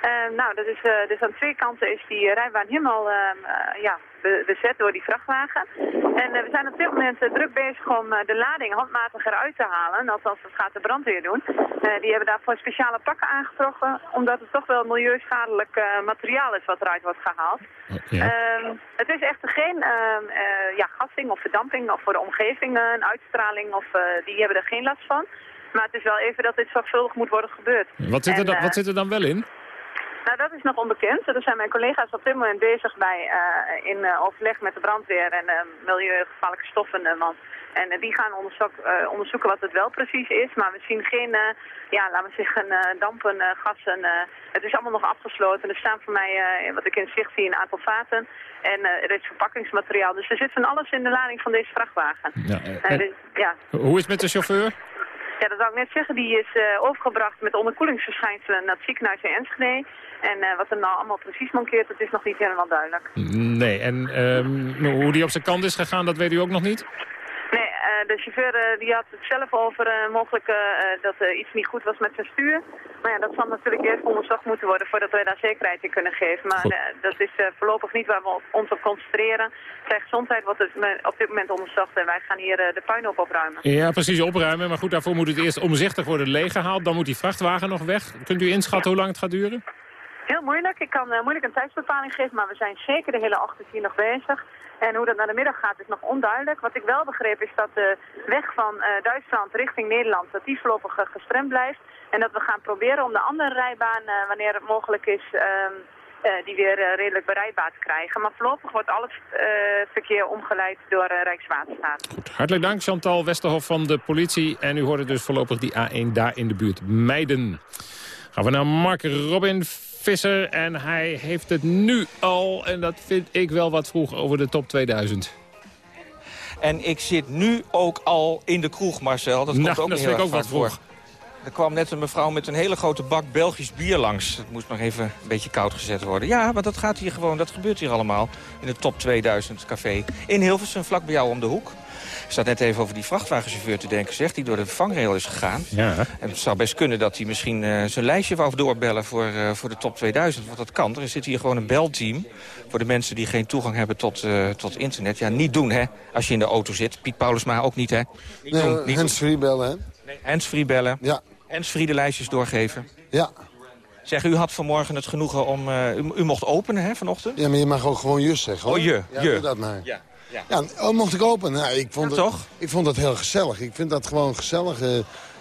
Uh, nou, dat is, dus aan twee kanten is die rijbaan helemaal ehm, ja, bezet door die vrachtwagen. En we zijn op dit moment druk bezig om de lading handmatig eruit te halen. Althans, dat gaat de brandweer doen. die hebben daarvoor speciale pakken aangetrokken. Omdat het toch wel milieuschadelijk materiaal is wat eruit wordt gehaald. Ja. Uh, het is echter geen ja, gassing of verdamping of voor de omgeving een uitstraling. Of, die hebben er geen last van. Maar het is wel even dat dit zorgvuldig moet worden gebeurd. Wat zit er, En, dan, eh, wat zit er dan wel in? Nou, dat is nog onbekend. Er zijn mijn collega's op dit moment bezig bij, uh, in uh, overleg met de brandweer en uh, milieugevaarlijke stoffenman. En die gaan onderzoek, uh, onderzoeken wat het wel precies is. Maar we zien geen, ja, laten we zeggen, dampen, gassen. Het is allemaal nog afgesloten. Er staan voor mij, wat ik in zicht zie, een aantal vaten. En er is verpakkingsmateriaal. Dus er zit van alles in de lading van deze vrachtwagen. Ja, dus, ja. Hoe is het met de chauffeur? Ja, dat zou ik net zeggen. Die is uh, overgebracht met onderkoelingsverschijnselen naar het ziekenhuis in Enschede. En uh, wat er nou allemaal precies mankeert, dat is nog niet helemaal duidelijk. Nee, en um, hoe die op zijn kant is gegaan, dat weet u ook nog niet? Nee, de chauffeur eh, die had het zelf over eh, mogelijk eh, eh, dat er iets niet goed was met zijn stuur. Maar ja, dat zal natuurlijk eerst onderzocht moeten worden voordat wij daar zekerheid in kunnen geven. Maar eh, dat is eh, voorlopig niet waar we op- ons op concentreren. Zijn gezondheid wordt dus op dit moment onderzocht en wij gaan hier eh, de puinhoop opruimen. Ja, precies, opruimen. Maar goed, daarvoor moet het eerst omzichtig worden leeggehaald. Dan moet die vrachtwagen nog weg. Kunt u inschatten hoe lang het gaat duren? Heel moeilijk. Ik kan eh, moeilijk een tijdsbepaling geven, maar we zijn zeker de hele ochtend hier nog bezig. En hoe dat naar de middag gaat is nog onduidelijk. Wat ik wel begreep is dat de weg van eh, Duitsland richting Nederland, dat die voorlopig eh, gestremd blijft. En dat we gaan proberen om de andere rijbaan, wanneer het mogelijk is, ehm, eh, die weer redelijk bereikbaar te krijgen. Maar voorlopig wordt al het eh, verkeer omgeleid door Rijkswaterstaat. Hartelijk dank, Chantal Westerhof van de politie. En u hoorde dus voorlopig die A1 daar in de buurt mijden. Gaan we naar Mark Robin Visser. En hij heeft het nu al, en dat vind ik wel wat vroeg, over de top 2000. En ik zit nu ook al in de kroeg, Marcel. Dat Nou, komt ook dat heel ik erg ook wat voor. Er kwam net een mevrouw met een hele grote bak Belgisch bier langs. Het moest nog even een beetje koud gezet worden. Ja, maar dat gaat hier gewoon, dat gebeurt hier allemaal. In het top 2000 café. In Hilversum, vlak bij jou om de hoek. Ik zat net even over die vrachtwagenchauffeur te denken, zegt die door de vangrail is gegaan. Ja. En het zou best kunnen dat hij misschien eh, zijn lijstje wou doorbellen voor, eh, voor de top 2000. Want dat kan. Er zit hier gewoon een belteam voor de mensen die geen toegang hebben tot, eh, tot internet. Ja, niet doen, hè, als je in de auto zit. Piet Paulusma ook niet, hè. Niet Nee, doen, niet hands-free bellen, hè? Nee, hands-free bellen. Ja. Hands-free de lijstjes doorgeven. Ja. Zeg, u had vanmorgen het genoegen om... eh, u, u mocht openen, hè, vanochtend? Ja, maar je mag ook gewoon jus zeggen, hoor. Oh, je, Ja, je. doe dat maar. Ja, ja. Ja, oh, mocht ik open? Nou, ik vond Ja, het, toch? Ik vond dat heel gezellig. Ik vind dat gewoon gezellig. eh,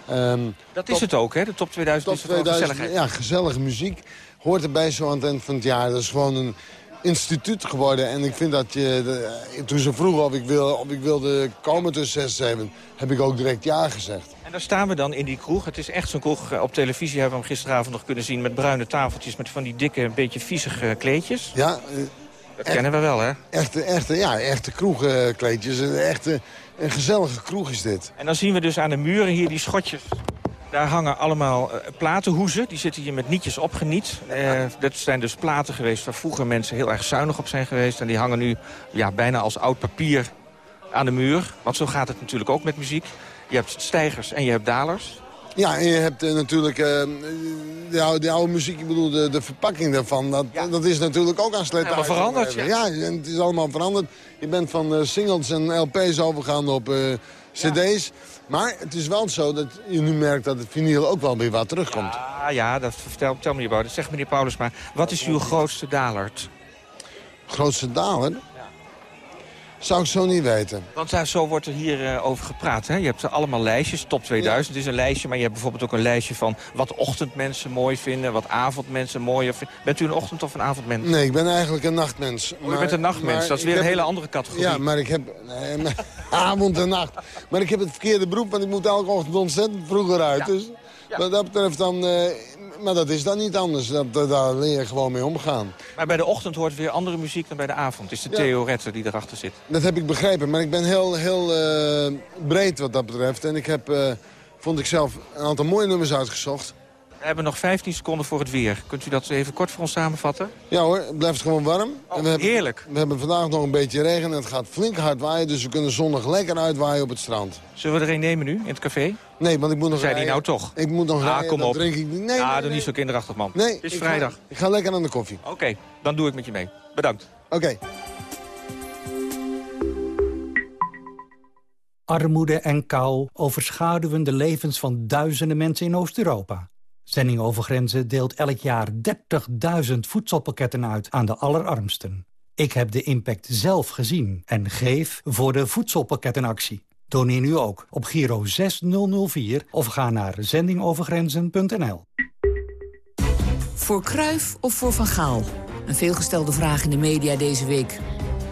ehm, Dat is het ook, hè? De top 2000 top is toch wel 2000, gezelligheid. ja, gezellige muziek. Hoort erbij zo aan het eind van het jaar. Dat is gewoon een instituut geworden. En ik vind dat je... de- eh, toen ze vroegen of ik, wil, of ik wilde komen tussen 6 en 7... heb ik ook direct ja gezegd. En daar staan we dan in die kroeg. Het is echt zo'n kroeg. eh, Op televisie hebben we hem gisteravond nog kunnen zien... met bruine tafeltjes, met van die dikke, een beetje viezige kleedjes. Ja, Dat kennen we wel, hè? echte, echte, ja, echte kroegkleedjes. Een Echte, een gezellige kroeg is dit. En dan zien we dus aan de muren hier die schotjes. Daar hangen allemaal eh, platenhoezen. Die zitten hier met nietjes opgeniet. Eh, dat zijn dus platen geweest waar vroeger mensen heel erg zuinig op zijn geweest. En die hangen nu ja, bijna als oud papier aan de muur. Want zo gaat het natuurlijk ook met muziek. Je hebt stijgers en je hebt dalers. Ja, en je hebt eh, natuurlijk eh, de, oude, de oude muziek, ik bedoel, de, de verpakking daarvan. Dat, dat is natuurlijk ook aan slijtage. Ja, veranderd, Ja, en het is allemaal veranderd. Je bent van eh, singles en LP's overgegaan op cd's. Maar het is wel zo dat je nu merkt dat het vinyl ook wel weer wat terugkomt. Ah ja, dat vertel, vertel meneer Bouwden. Zeg meneer Paulus maar, wat is uw grootste dalert? Grootste daler? Zou ik zo niet weten. Want zo wordt er hier eh, over gepraat. Hè? Je hebt allemaal lijstjes. Top 2000 is een lijstje. Maar je hebt bijvoorbeeld ook een lijstje van wat ochtendmensen mooi vinden. Wat avondmensen mooi vinden. Bent u een ochtend- of een avondmens? Nee, ik ben eigenlijk een nachtmens. Oh, u bent een nachtmens. maar Dat is weer een hele andere categorie. Ja, maar ik heb... Nee, maar- avond en nacht. Maar ik heb het verkeerde beroep, want ik moet elke ochtend ontzettend vroeger uit. Dus wat dat betreft dan... maar dat is dan niet anders. Dat, daar leer je gewoon mee omgaan. Maar bij de ochtend hoort weer andere muziek dan bij de avond. Is de Ja. Theo Retter die erachter zit. Dat heb ik begrepen, maar ik ben heel, heel eh, breed wat dat betreft. En ik heb, eh, vond ik zelf, een aantal mooie nummers uitgezocht. We hebben nog 15 seconden voor het weer. Kunt u dat even kort voor ons samenvatten? Ja hoor, het blijft gewoon warm. en we hebben, Oh, heerlijk. We hebben vandaag nog een beetje regen en het gaat flink hard waaien. Dus we kunnen zondag lekker uitwaaien op het strand. Zullen we er een nemen nu, in het café? Nee, want ik moet nog Zei die rijden. nou toch? Ik moet nog Ah, rijden, kom op. drink ik niet. Nee, ah, nee, doe niet zo kinderachtig, man. Nee, het is ik vrijdag. Ga, ik ga lekker aan de koffie. Oké, dan doe ik met je mee. Bedankt. Oké. Armoede en kou overschaduwen de levens van duizenden mensen in Oost-Europa. Zending over Grenzen deelt elk jaar 30.000 voedselpakketten uit aan de allerarmsten. Ik heb de impact zelf gezien en geef voor de voedselpakkettenactie. Doneer nu ook op Giro 6004 of ga naar zendingovergrenzen.nl. Voor Kruif of voor Van Gaal? Een veelgestelde vraag in de media deze week.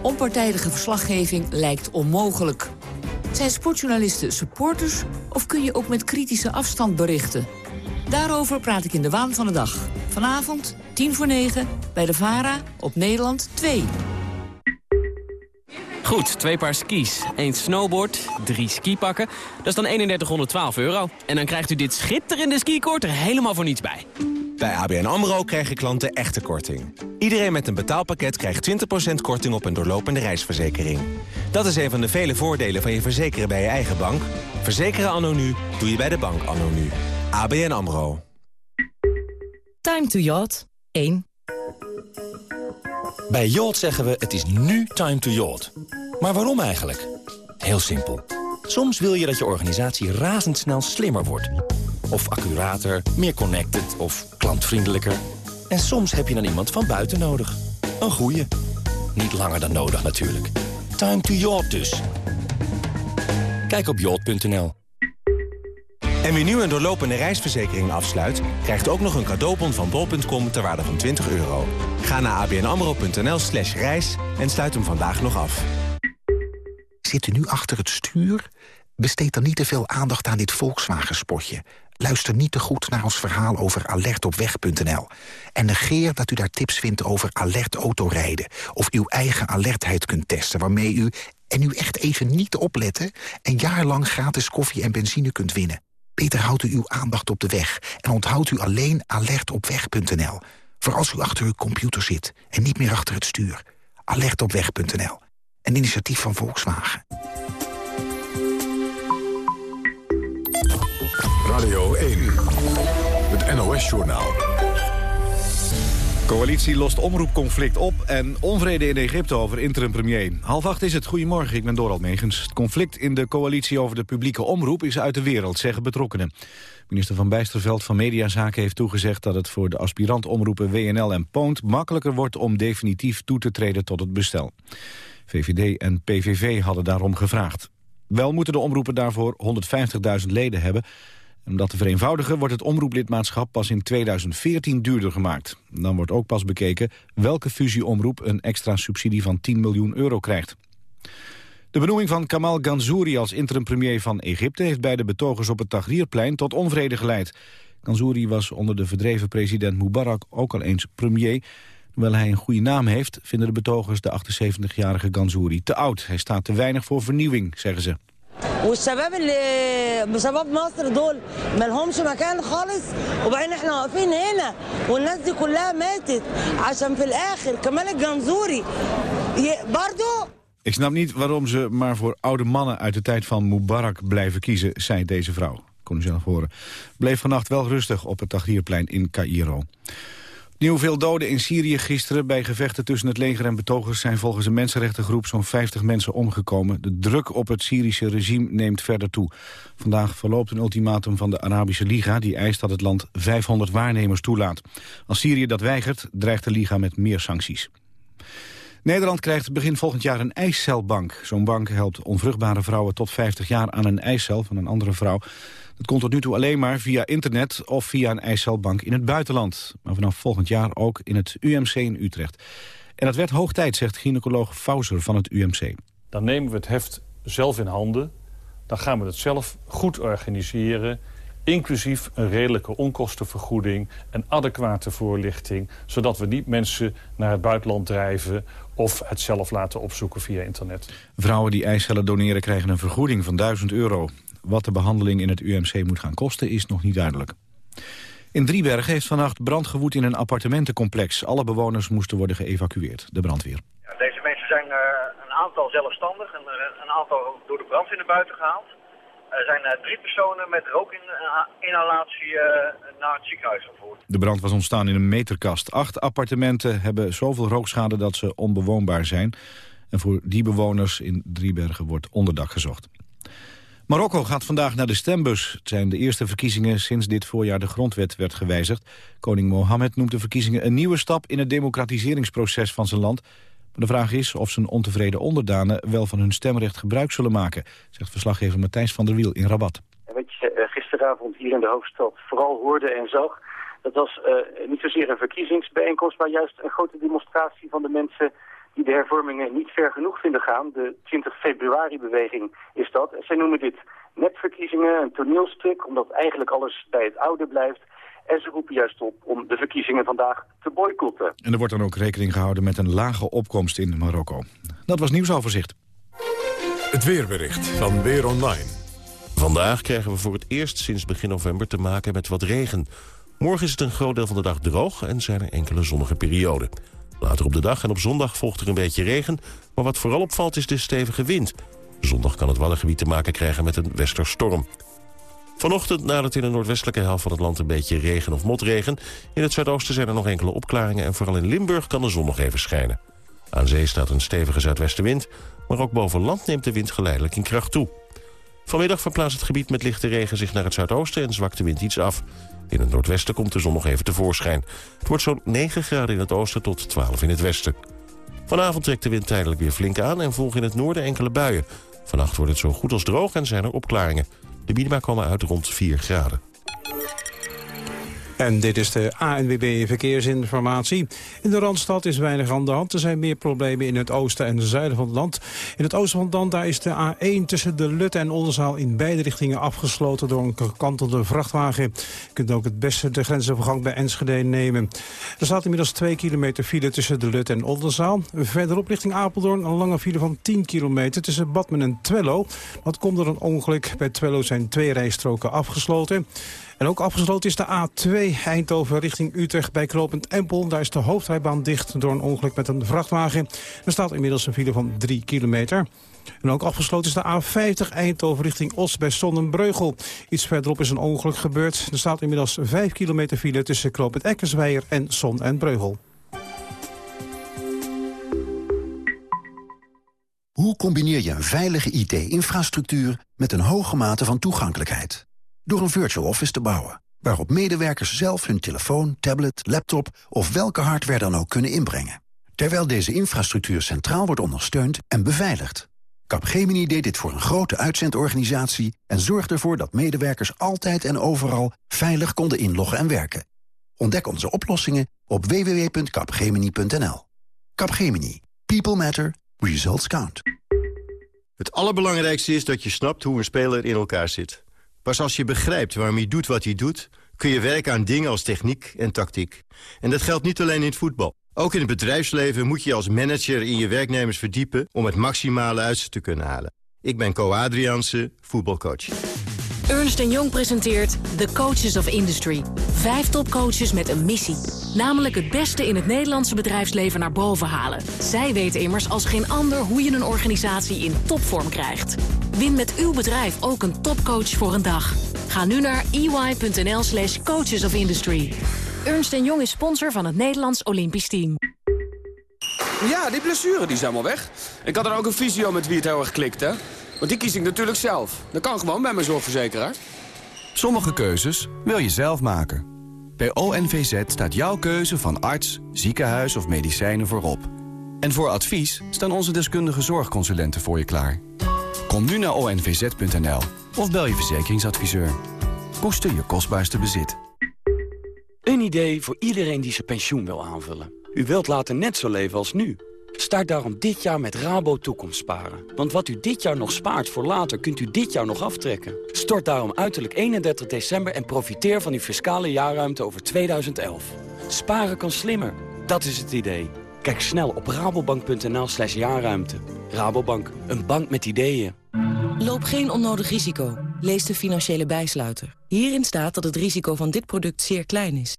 Onpartijdige verslaggeving lijkt onmogelijk. Zijn sportjournalisten supporters of kun je ook met kritische afstand berichten? Daarover praat ik in de waan van de dag. Vanavond, tien voor negen, bij de VARA op Nederland 2. Goed, twee paar skis, één snowboard, drie skipakken. Dat is dan 3112 euro. En dan krijgt u dit schitterende skikort er helemaal voor niets bij. Bij ABN AMRO krijgen klanten echte korting. Iedereen met een betaalpakket krijgt 20% korting op een doorlopende reisverzekering. Dat is een van de vele voordelen van je verzekeren bij je eigen bank. Verzekeren anno nu doe je bij de bank anno nu. ABN AMRO. Time to yacht 1. Bij Yacht zeggen we het is nu time to yacht. Maar waarom eigenlijk? Heel simpel. Soms wil je dat je organisatie razendsnel slimmer wordt. Of accurater, meer connected of klantvriendelijker. En soms heb je dan iemand van buiten nodig. Een goeie. Niet langer dan nodig natuurlijk. Time to yacht dus. Kijk op yacht.nl. En wie nu een doorlopende reisverzekering afsluit... krijgt ook nog een cadeaubon van bol.com ter waarde van 20 euro. Ga naar abnamro.nl slash reis en sluit hem vandaag nog af. Zit u nu achter het stuur? Besteed dan niet te veel aandacht aan dit Volkswagen-spotje. Luister niet te goed naar ons verhaal over alertopweg.nl. En negeer dat u daar tips vindt over alert autorijden... of uw eigen alertheid kunt testen, waarmee u... en u echt even niet opletten... een jaar lang gratis koffie en benzine kunt winnen. Beter houdt u uw aandacht op de weg en onthoudt u alleen alertopweg.nl. Voor als u achter uw computer zit en niet meer achter het stuur. Alertopweg.nl. Een initiatief van Volkswagen. Radio 1. Het NOS-journaal. Coalitie lost omroepconflict op en onvrede in Egypte over interim-premier. Half acht is het. Goedemorgen, ik ben Doral Megens. Het conflict in de coalitie over de publieke omroep is uit de wereld, zeggen betrokkenen. Minister Van Bijsterveld van Mediazaken heeft toegezegd... dat het voor de aspirant-omroepen WNL en Poont makkelijker wordt... om definitief toe te treden tot het bestel. VVD en PVV hadden daarom gevraagd. Wel moeten de omroepen daarvoor 150.000 leden hebben om dat te vereenvoudigen wordt het omroeplidmaatschap pas in 2014 duurder gemaakt. Dan wordt ook pas bekeken welke fusieomroep een extra subsidie van 10 miljoen euro krijgt. De benoeming van Kamal Ganzouri als interim-premier van Egypte... heeft bij de betogers op het Tahrirplein tot onvrede geleid. Ganzouri was onder de verdreven president Mubarak ook al eens premier. Hoewel hij een goede naam heeft, vinden de betogers de 78-jarige Ganzouri te oud. Hij staat te weinig voor vernieuwing, zeggen ze. والشباب اللي شباب مصر دول ما لهمش مكان خالص وبعدين احنا واقفين هنا والناس دي كلها ماتت عشان في الاخر كمال الجنزوري برضه Ik snap niet waarom ze maar voor oude mannen uit de tijd van Mubarak blijven kiezen, zei deze vrouw. Kon u zelf horen. Bleef vannacht wel rustig op het Tahrirplein in Cairo. Nieuw veel doden in Syrië gisteren. Bij gevechten tussen het leger en betogers zijn volgens een mensenrechtengroep zo'n 50 mensen omgekomen. De druk op het Syrische regime neemt verder toe. Vandaag verloopt een ultimatum van de Arabische Liga. Die eist dat het land 500 waarnemers toelaat. Als Syrië dat weigert, dreigt de Liga met meer sancties. Nederland krijgt begin volgend jaar een eiccelbank. Zo'n bank helpt onvruchtbare vrouwen tot 50 jaar aan een eicel van een andere vrouw. Dat kon tot nu toe alleen maar via internet of via een eicelbank in het buitenland. Maar vanaf volgend jaar ook in het UMC in Utrecht. En dat werd hoog tijd, zegt gynaecoloog Fauser van het UMC. Dan nemen we het heft zelf in handen. Dan gaan we het zelf goed organiseren inclusief een redelijke onkostenvergoeding... en adequate voorlichting... zodat we niet mensen naar het buitenland drijven... of het zelf laten opzoeken via internet. Vrouwen die eicellen doneren krijgen een vergoeding van 1000 euro. Wat de behandeling in het UMC moet gaan kosten is nog niet duidelijk. In Driebergen heeft vannacht brand gewoed in een appartementencomplex. Alle bewoners moesten worden geëvacueerd, de brandweer. Ja, deze mensen zijn uh, een aantal zelfstandig en uh, een aantal door de brandweer naar buiten gehaald. Er zijn uh, drie personen met rookinhalatie naar het ziekenhuis gevoerd. De brand was ontstaan in een meterkast. Acht appartementen hebben zoveel rookschade dat ze onbewoonbaar zijn. En voor die bewoners in Driebergen wordt onderdak gezocht. Marokko gaat vandaag naar de stembus. Het zijn de eerste verkiezingen sinds dit voorjaar de grondwet werd gewijzigd. Koning Mohammed noemt de verkiezingen een nieuwe stap in het democratiseringsproces van zijn land. Maar de vraag is of zijn ontevreden onderdanen wel van hun stemrecht gebruik zullen maken, zegt verslaggever Matthijs van der Wiel in Rabat. Wat je gisteravond hier in de hoofdstad vooral hoorde en zag, dat was uh, niet zozeer een verkiezingsbijeenkomst, maar juist een grote demonstratie van de mensen die de hervormingen niet ver genoeg vinden gaan. De 20 februari-beweging is dat. Zij noemen dit netverkiezingen, een toneelstuk, omdat eigenlijk alles bij het oude blijft. En ze roepen juist op om de verkiezingen vandaag te boycotten. En er wordt dan ook rekening gehouden met een lage opkomst in Marokko. Dat was nieuwsoverzicht. Het weerbericht van Weer Online. Vandaag krijgen we voor het eerst sinds begin november te maken met wat regen. Morgen is het een groot deel van de dag droog en zijn er enkele zonnige perioden. Later op de dag en op zondag volgt er een beetje regen... maar wat vooral opvalt is de stevige wind. Zondag kan het Waddengebied te maken krijgen met een westerstorm. Vanochtend nadert in de noordwestelijke helft van het land een beetje regen of motregen. In het zuidoosten zijn er nog enkele opklaringen... en vooral in Limburg kan de zon nog even schijnen. Aan zee staat een stevige zuidwestenwind... maar ook boven land neemt de wind geleidelijk in kracht toe. Vanmiddag verplaatst het gebied met lichte regen zich naar het zuidoosten... en zwakt de wind iets af. In het noordwesten komt de zon nog even tevoorschijn. Het wordt zo'n 9 graden in het oosten tot 12 in het westen. Vanavond trekt de wind tijdelijk weer flink aan... en volgen in het noorden enkele buien. Vannacht wordt het zo goed als droog en zijn er opklaringen. De minima komen uit rond 4 graden. En dit is de ANWB Verkeersinformatie. In de Randstad is weinig aan de hand. Er zijn meer problemen in het oosten en zuiden van het land. In het oosten van het land daar is de A1 tussen de Lutte en Oldenzaal... in beide richtingen afgesloten door een gekantelde vrachtwagen. Je kunt ook het beste de grensovergang bij Enschede nemen. Er staat inmiddels 2 kilometer file tussen de Lutte en Oldenzaal. Verderop richting Apeldoorn een lange file van 10 kilometer... tussen Badmen en Twello. Dat komt door een ongeluk. Bij Twello zijn twee rijstroken afgesloten. En ook afgesloten is de A2 Eindhoven richting Utrecht bij Knopend Empel. Daar is de hoofdrijbaan dicht door een ongeluk met een vrachtwagen. Er staat inmiddels een file van 3 kilometer. En ook afgesloten is de A50 Eindhoven richting Os bij Sonnenbreugel. Iets verderop is een ongeluk gebeurd. Er staat inmiddels 5 kilometer file tussen Knopend Eckersweijer en Son en Breugel. Hoe combineer je een veilige IT-infrastructuur met een hoge mate van toegankelijkheid? Door een virtual office te bouwen... waarop medewerkers zelf hun telefoon, tablet, laptop of welke hardware dan ook kunnen inbrengen. Terwijl deze infrastructuur centraal wordt ondersteund en beveiligd. Capgemini deed dit voor een grote uitzendorganisatie... en zorgde ervoor dat medewerkers altijd en overal veilig konden inloggen en werken. Ontdek onze oplossingen op www.capgemini.nl. Capgemini. People matter. Results count. Het allerbelangrijkste is dat je snapt hoe een speler in elkaar zit. Pas als je begrijpt waarom hij doet wat hij doet... kun je werken aan dingen als techniek en tactiek. En dat geldt niet alleen in het voetbal. Ook in het bedrijfsleven moet je als manager in je werknemers verdiepen... om het maximale uit ze te kunnen halen. Ik ben Co Adriaanse, voetbalcoach. Ernst Jong presenteert The Coaches of Industry. Vijf topcoaches met een missie. Namelijk het beste in het Nederlandse bedrijfsleven naar boven halen. Zij weten immers als geen ander hoe je een organisatie in topvorm krijgt. Win met uw bedrijf ook een topcoach voor een dag. Ga nu naar ey.nl slash coaches of industry. Ernst Jong is sponsor van het Nederlands Olympisch Team. Ja, die blessure die is helemaal weg. Ik had er ook een visio met wie het heel erg klikt, hè? Want die kies ik natuurlijk zelf. Dat kan gewoon bij mijn zorgverzekeraar. Sommige keuzes wil je zelf maken. Bij ONVZ staat jouw keuze van arts, ziekenhuis of medicijnen voorop. En voor advies staan onze deskundige zorgconsulenten voor je klaar. Kom nu naar onvz.nl of bel je verzekeringsadviseur. Koester je kostbaarste bezit. Een idee voor iedereen die zijn pensioen wil aanvullen. U wilt later net zo leven als nu. Start daarom dit jaar met Rabo Toekomstsparen. Want wat u dit jaar nog spaart voor later, kunt u dit jaar nog aftrekken. Stort daarom uiterlijk 31 december en profiteer van uw fiscale jaarruimte over 2011. Sparen kan slimmer. Dat is het idee. Kijk snel op rabobank.nl slash jaarruimte. Rabobank, een bank met ideeën. Loop geen onnodig risico. Lees de financiële bijsluiter. Hierin staat dat het risico van dit product zeer klein is.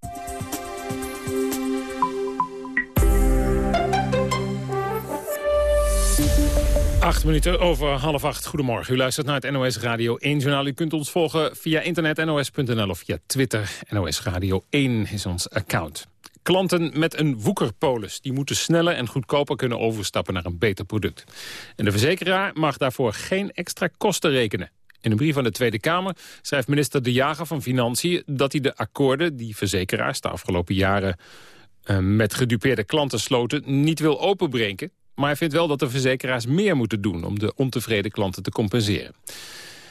Acht minuten over half acht. Goedemorgen. U luistert naar het NOS Radio 1 journaal. U kunt ons volgen via internet nos.nl of via Twitter. NOS Radio 1 is ons account. Klanten met een woekerpolis die moeten sneller en goedkoper kunnen overstappen naar een beter product. En de verzekeraar mag daarvoor geen extra kosten rekenen. In een brief aan de Tweede Kamer schrijft minister De Jager van Financiën... dat hij de akkoorden die verzekeraars de afgelopen jaren... Uh, met gedupeerde klanten sloten, niet wil openbreken. Maar hij vindt wel dat de verzekeraars meer moeten doen... om de ontevreden klanten te compenseren.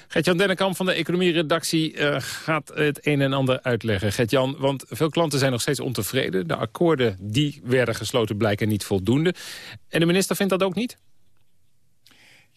Gert-Jan Dennekamp van de economieredactie uh, gaat het een en ander uitleggen. Gert-Jan, want veel klanten zijn nog steeds ontevreden. De akkoorden die werden gesloten blijken niet voldoende. En de minister vindt dat ook niet?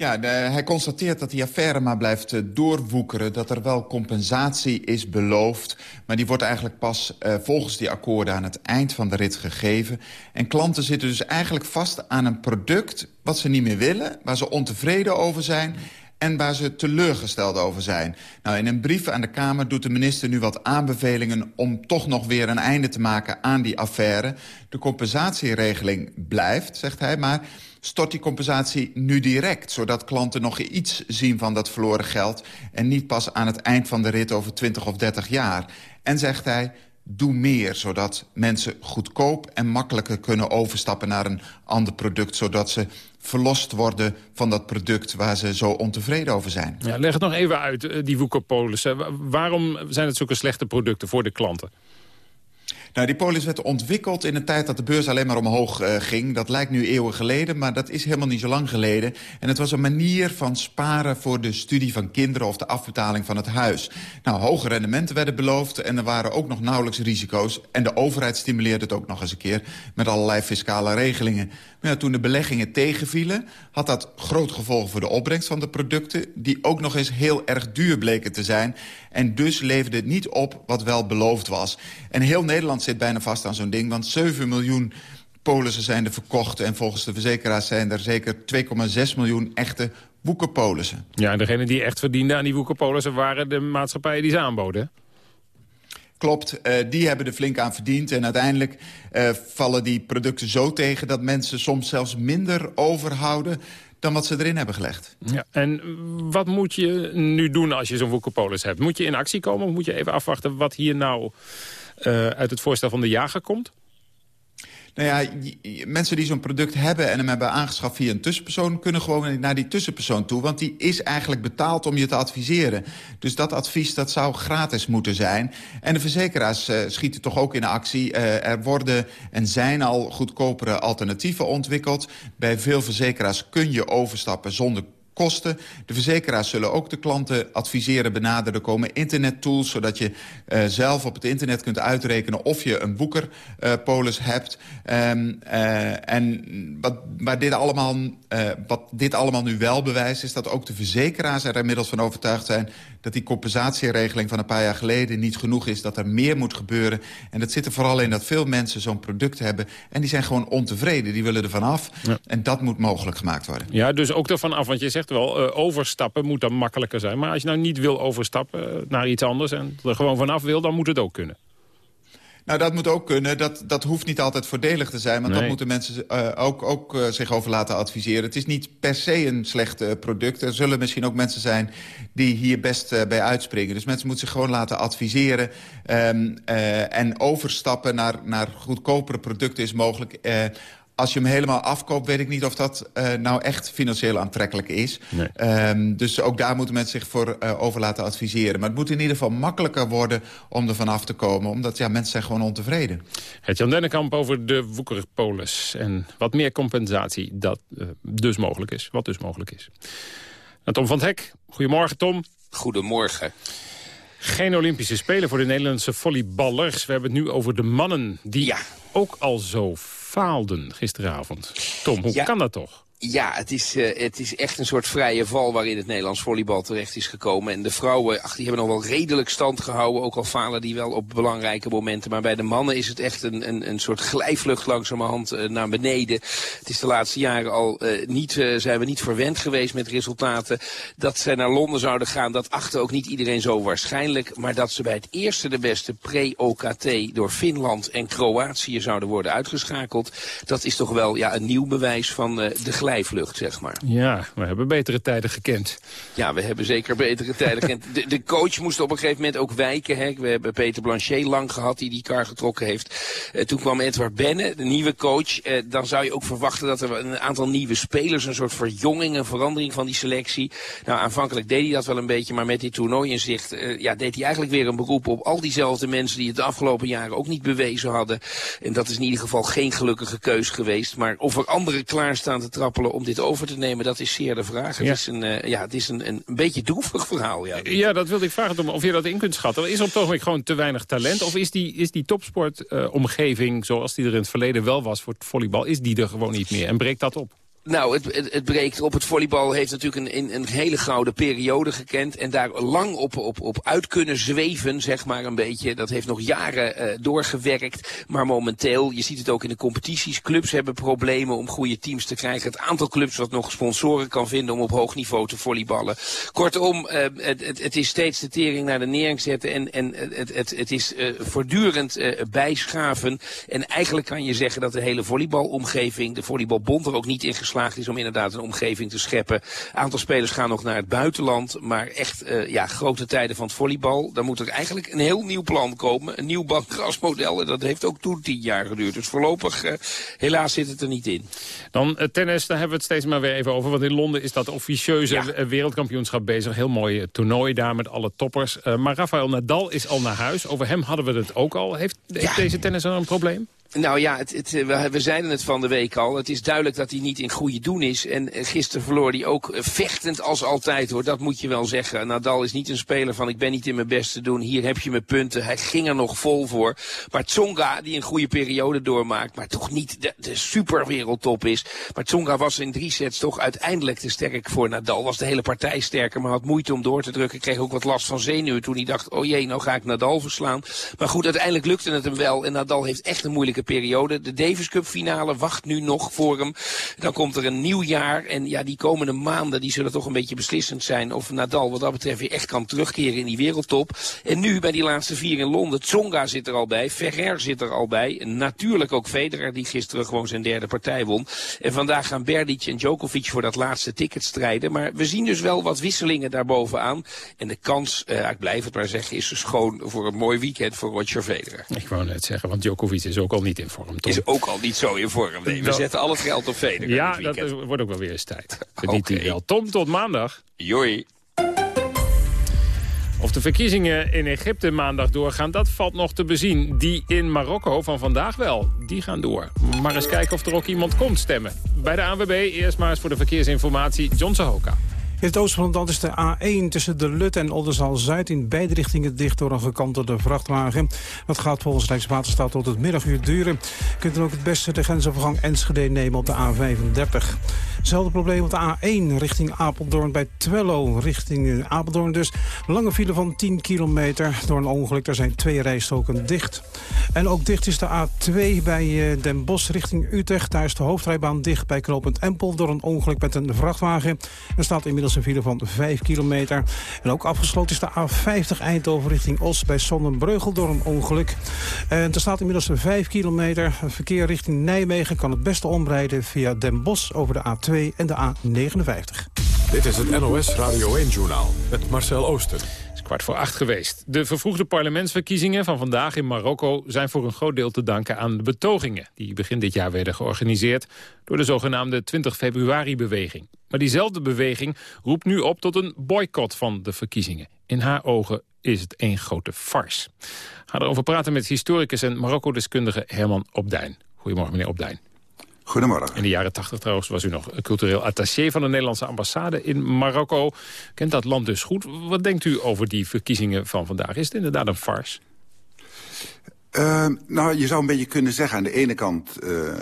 Ja, hij constateert dat die affaire maar blijft uh, doorwoekeren. Dat er wel compensatie is beloofd. Maar die wordt eigenlijk pas uh, volgens die akkoorden aan het eind van de rit gegeven. En klanten zitten dus eigenlijk vast aan een product wat ze niet meer willen. Waar ze ontevreden over zijn. en waar ze teleurgesteld over zijn. Nou, in een brief aan de Kamer doet de minister nu wat aanbevelingen... om toch nog weer een einde te maken aan die affaire. De compensatieregeling blijft, zegt hij, maar stort die compensatie nu direct... zodat klanten nog iets zien van dat verloren geld... en niet pas aan het eind van de rit over 20 of 30 jaar. En zegt hij, doe meer, zodat mensen goedkoop en makkelijker kunnen overstappen naar een ander product... zodat ze verlost worden van dat product waar ze zo ontevreden over zijn. Ja, leg het nog even uit, eh, die woekerpolissen. Waarom zijn het zulke slechte producten voor de klanten? Nou, die polis werd ontwikkeld in een tijd dat de beurs alleen maar omhoog uh, ging. Dat lijkt nu eeuwen geleden, maar dat is helemaal niet zo lang geleden. En het was een manier van sparen voor de studie van kinderen... of de afbetaling van het huis. Nou, hoge rendementen werden beloofd en er waren ook nog nauwelijks risico's. En de overheid stimuleerde het ook nog eens een keer... met allerlei fiscale regelingen. Maar toen de beleggingen tegenvielen... had dat groot gevolg voor de opbrengst van de producten... die ook nog eens heel erg duur bleken te zijn. En dus leverde het niet op wat wel beloofd was. En heel Nederland zit bijna vast aan zo'n ding... want 7 miljoen polissen zijn er verkocht... en volgens de verzekeraars zijn er zeker 2,6 miljoen echte woekerpolissen. Ja, en degene die echt verdienden aan die woekerpolissen... waren de maatschappijen die ze aanboden, Klopt, uh, die hebben er flink aan verdiend. En uiteindelijk uh, vallen die producten zo tegen... dat mensen soms zelfs minder overhouden dan wat ze erin hebben gelegd. Ja, en wat moet je nu doen als je zo'n woekerpolis hebt? Moet je in actie komen of moet je even afwachten... wat hier nou uh, uit het voorstel van de jager komt? Nou ja, mensen die zo'n product hebben en hem hebben aangeschaft via een tussenpersoon... kunnen gewoon naar die tussenpersoon toe. Want die is eigenlijk betaald om je te adviseren. Dus dat advies dat zou gratis moeten zijn. En de verzekeraars uh, schieten toch ook in actie. Uh, er worden en zijn al goedkopere alternatieven ontwikkeld. Bij veel verzekeraars kun je overstappen zonder kosten. De verzekeraars zullen ook de klanten adviseren benaderen. Er komen internettools, zodat je uh, zelf op het internet kunt uitrekenen... of je een boekerpolis hebt. Um, uh, en wat, waar dit allemaal, wat dit allemaal nu wel bewijst... is dat ook de verzekeraars er inmiddels van overtuigd zijn... dat die compensatieregeling van een paar jaar geleden niet genoeg is... dat er meer moet gebeuren. En dat zit er vooral in dat veel mensen zo'n product hebben... en die zijn gewoon ontevreden, die willen er vanaf. Ja. En dat moet mogelijk gemaakt worden. Ja, dus ook ervan af, want je zegt wel, overstappen moet dan makkelijker zijn. Maar als je nou niet wil overstappen naar iets anders... en er gewoon vanaf wil, dan moet het ook kunnen. Nou, dat moet ook kunnen. Dat, dat hoeft niet altijd voordelig te zijn. Want nee. dat moeten mensen uh, ook, ook uh, zich over laten adviseren. Het is niet per se een slecht uh, product. Er zullen misschien ook mensen zijn die hier best bij uitspringen. Dus mensen moeten zich gewoon laten adviseren. Um, en overstappen naar, naar goedkopere producten is mogelijk als je hem helemaal afkoopt, weet ik niet of dat uh, nou echt financieel aantrekkelijk is. Nee. Um, dus ook daar moeten mensen zich voor uh, over laten adviseren. Maar het moet in ieder geval makkelijker worden om er vanaf te komen. Omdat ja, mensen zijn gewoon ontevreden. Het Jan Dennekamp over de woekerpolis. En wat meer compensatie dat uh, dus mogelijk is. Wat dus mogelijk is. En Tom van het Hek, goedemorgen Tom. Goedemorgen. Geen Olympische Spelen voor de Nederlandse volleyballers. We hebben het nu over de mannen die ja. ook al zo faalden gisteravond. Tom, hoe ja. kan dat toch? Ja, het is, uh, het is echt een soort vrije val waarin het Nederlands volleybal terecht is gekomen. En de vrouwen, ach, die hebben nog wel redelijk stand gehouden. Ook al falen die wel op belangrijke momenten. Maar bij de mannen is het echt een, een, een soort glijvlucht langzamerhand uh, naar beneden. Het is de laatste jaren al uh, niet, zijn we niet verwend geweest met resultaten. Dat zij naar Londen zouden gaan, dat achtte ook niet iedereen zo waarschijnlijk. Maar dat ze bij het eerste de beste pre-OKT door Finland en Kroatië zouden worden uitgeschakeld. Dat is toch wel ja, een nieuw bewijs van de glijvlucht zeg maar. Ja, we hebben betere tijden gekend. Ja, we hebben zeker betere tijden gekend. De, de, coach moest op een gegeven moment ook wijken. Hè. We hebben Peter Blanchet lang gehad die die kar getrokken heeft. Uh, toen kwam Edward Benne, de nieuwe coach. Uh, dan zou je ook verwachten dat er een aantal nieuwe spelers... een soort verjonging, een verandering van die selectie. Nou, aanvankelijk deed hij dat wel een beetje... maar met dit toernooi in zicht uh, ja, deed hij eigenlijk weer een beroep op... al diezelfde mensen die het de afgelopen jaren ook niet bewezen hadden. En dat is in ieder geval geen gelukkige keus geweest. Maar of er anderen klaarstaan te om dit over te nemen, dat is zeer de vraag. Ja. Het is, een, uh, ja, het is een, een, een beetje droevig verhaal. Ja, ja dat wilde ik vragen, of je dat in kunt schatten. Is er op het ogenblik gewoon te weinig talent? Of is die, is die topsportomgeving, uh, zoals die er in het verleden wel was voor het volleybal, is die er gewoon niet meer? En breekt dat op? Nou, het, het, het, breekt op. Het volleybal heeft natuurlijk een, een, hele gouden periode gekend. En daar lang op, op, op uit kunnen zweven, zeg maar een beetje. Dat heeft nog jaren uh, doorgewerkt. Maar momenteel, je ziet het ook in de competities. Clubs hebben problemen om goede teams te krijgen. Het aantal clubs wat nog sponsoren kan vinden om op hoog niveau te volleyballen. Kortom, uh, het, het, het, is steeds de tering naar de nering zetten. En, en het, het, het is uh, voortdurend bijschaven. En eigenlijk kan je zeggen dat de hele volleybalomgeving, de volleybalbond er ook niet in geslaagd is om inderdaad een omgeving te scheppen. Aantal spelers gaan nog naar het buitenland, maar echt uh, ja, grote tijden van het volleybal. Dan moet er eigenlijk een heel nieuw plan komen, een nieuw bankgrasmodel. En dat heeft ook toen tien jaar geduurd. Dus voorlopig, uh, helaas zit het er niet in. Dan uh, tennis, daar hebben we het steeds maar weer even over. Want in Londen is dat officieuze ja. wereldkampioenschap bezig. Heel mooi toernooi daar met alle toppers. maar Rafael Nadal is al naar huis. Over hem hadden we het ook al. Heeft, heeft ja. deze tennisser een probleem? Nou ja, het, het, we, we zeiden het van de week al. Het is duidelijk dat hij niet in goede doen is. En gisteren verloor hij ook vechtend als altijd hoor. Dat moet je wel zeggen. Nadal is niet een speler van ik ben niet in mijn best te doen. Hier heb je mijn punten. Hij ging er nog vol voor. Maar Tsonga, die een goede periode doormaakt. Maar toch niet de, de super wereldtop is. Maar Tsonga was in drie sets toch uiteindelijk te sterk voor Nadal. Was de hele partij sterker. Maar had moeite om door te drukken. Kreeg ook wat last van zenuwen toen hij dacht. Oh jee, nou ga ik Nadal verslaan. Maar goed, uiteindelijk lukte het hem wel. En Nadal heeft echt een moeilijke periode. De Davis Cup finale wacht nu nog voor hem. Dan komt er een nieuw jaar. En ja, die komende maanden die zullen toch een beetje beslissend zijn. Of Nadal wat dat betreft weer echt kan terugkeren in die wereldtop. En nu bij die laatste vier in Londen. Tsonga zit er al bij. Ferrer zit er al bij. Natuurlijk ook Federer die gisteren gewoon zijn derde partij won. En vandaag gaan Berdic en Djokovic voor dat laatste ticket strijden. Maar we zien dus wel wat wisselingen daarbovenaan. En de kans, uh, ik blijf het maar zeggen, is gewoon voor een mooi weekend voor Roger Federer. Ik wou net zeggen, want Djokovic is ook al niet in vorm. Tom. Is ook al niet zo in vorm. Nee, we zetten al het geld op Federer. Ja, dat wordt ook wel weer eens tijd. Geniet okay. wel. Tom, tot maandag. Joi. Of de verkiezingen in Egypte maandag doorgaan, dat valt nog te bezien. Die in Marokko van vandaag wel, die gaan door. Maar eens kijken of er ook iemand komt stemmen. Bij de ANWB eerst maar eens voor de verkeersinformatie John Sahoka. In het oosten van het land is de A1 tussen de Lut en Oldenzaal-Zuid... in beide richtingen dicht door een gekantelde vrachtwagen. Dat gaat volgens Rijkswaterstaat tot het middaguur duren. Je kunt dan ook het beste de grensovergang Enschede nemen op de A35. Hetzelfde probleem op de A1 richting Apeldoorn bij Twello. Richting Apeldoorn dus. Lange file van 10 kilometer door een ongeluk. Daar zijn twee rijstroken dicht. En ook dicht is de A2 bij Den Bosch richting Utrecht. Daar is de hoofdrijbaan dicht bij knooppunt Empel... door een ongeluk met een vrachtwagen. Er staat inmiddels een file van 5 kilometer. En ook afgesloten is de A50 Eindhoven richting Os bij Sonnenbreugel door een ongeluk. En er staat inmiddels 5 kilometer. Verkeer richting Nijmegen kan het beste omrijden via Den Bosch over de A2 en de A59. Dit is het NOS Radio 1-journaal met Marcel Ooster voor acht geweest. De vervroegde parlementsverkiezingen van vandaag in Marokko... zijn voor een groot deel te danken aan de betogingen... die begin dit jaar werden georganiseerd... door de zogenaamde 20 februari-beweging. Maar diezelfde beweging roept nu op tot een boycott van de verkiezingen. In haar ogen is het één grote farce. Ga erover praten met historicus en Marokko-deskundige Herman Opduin. Goedemorgen, meneer Opduin. Goedemorgen. In de jaren 80 trouwens was u nog cultureel attaché van de Nederlandse ambassade in Marokko. Kent dat land dus goed. Wat denkt u over die verkiezingen van vandaag? Is het inderdaad een farce? Uh, nou, je zou een beetje kunnen zeggen, aan de ene kant uh,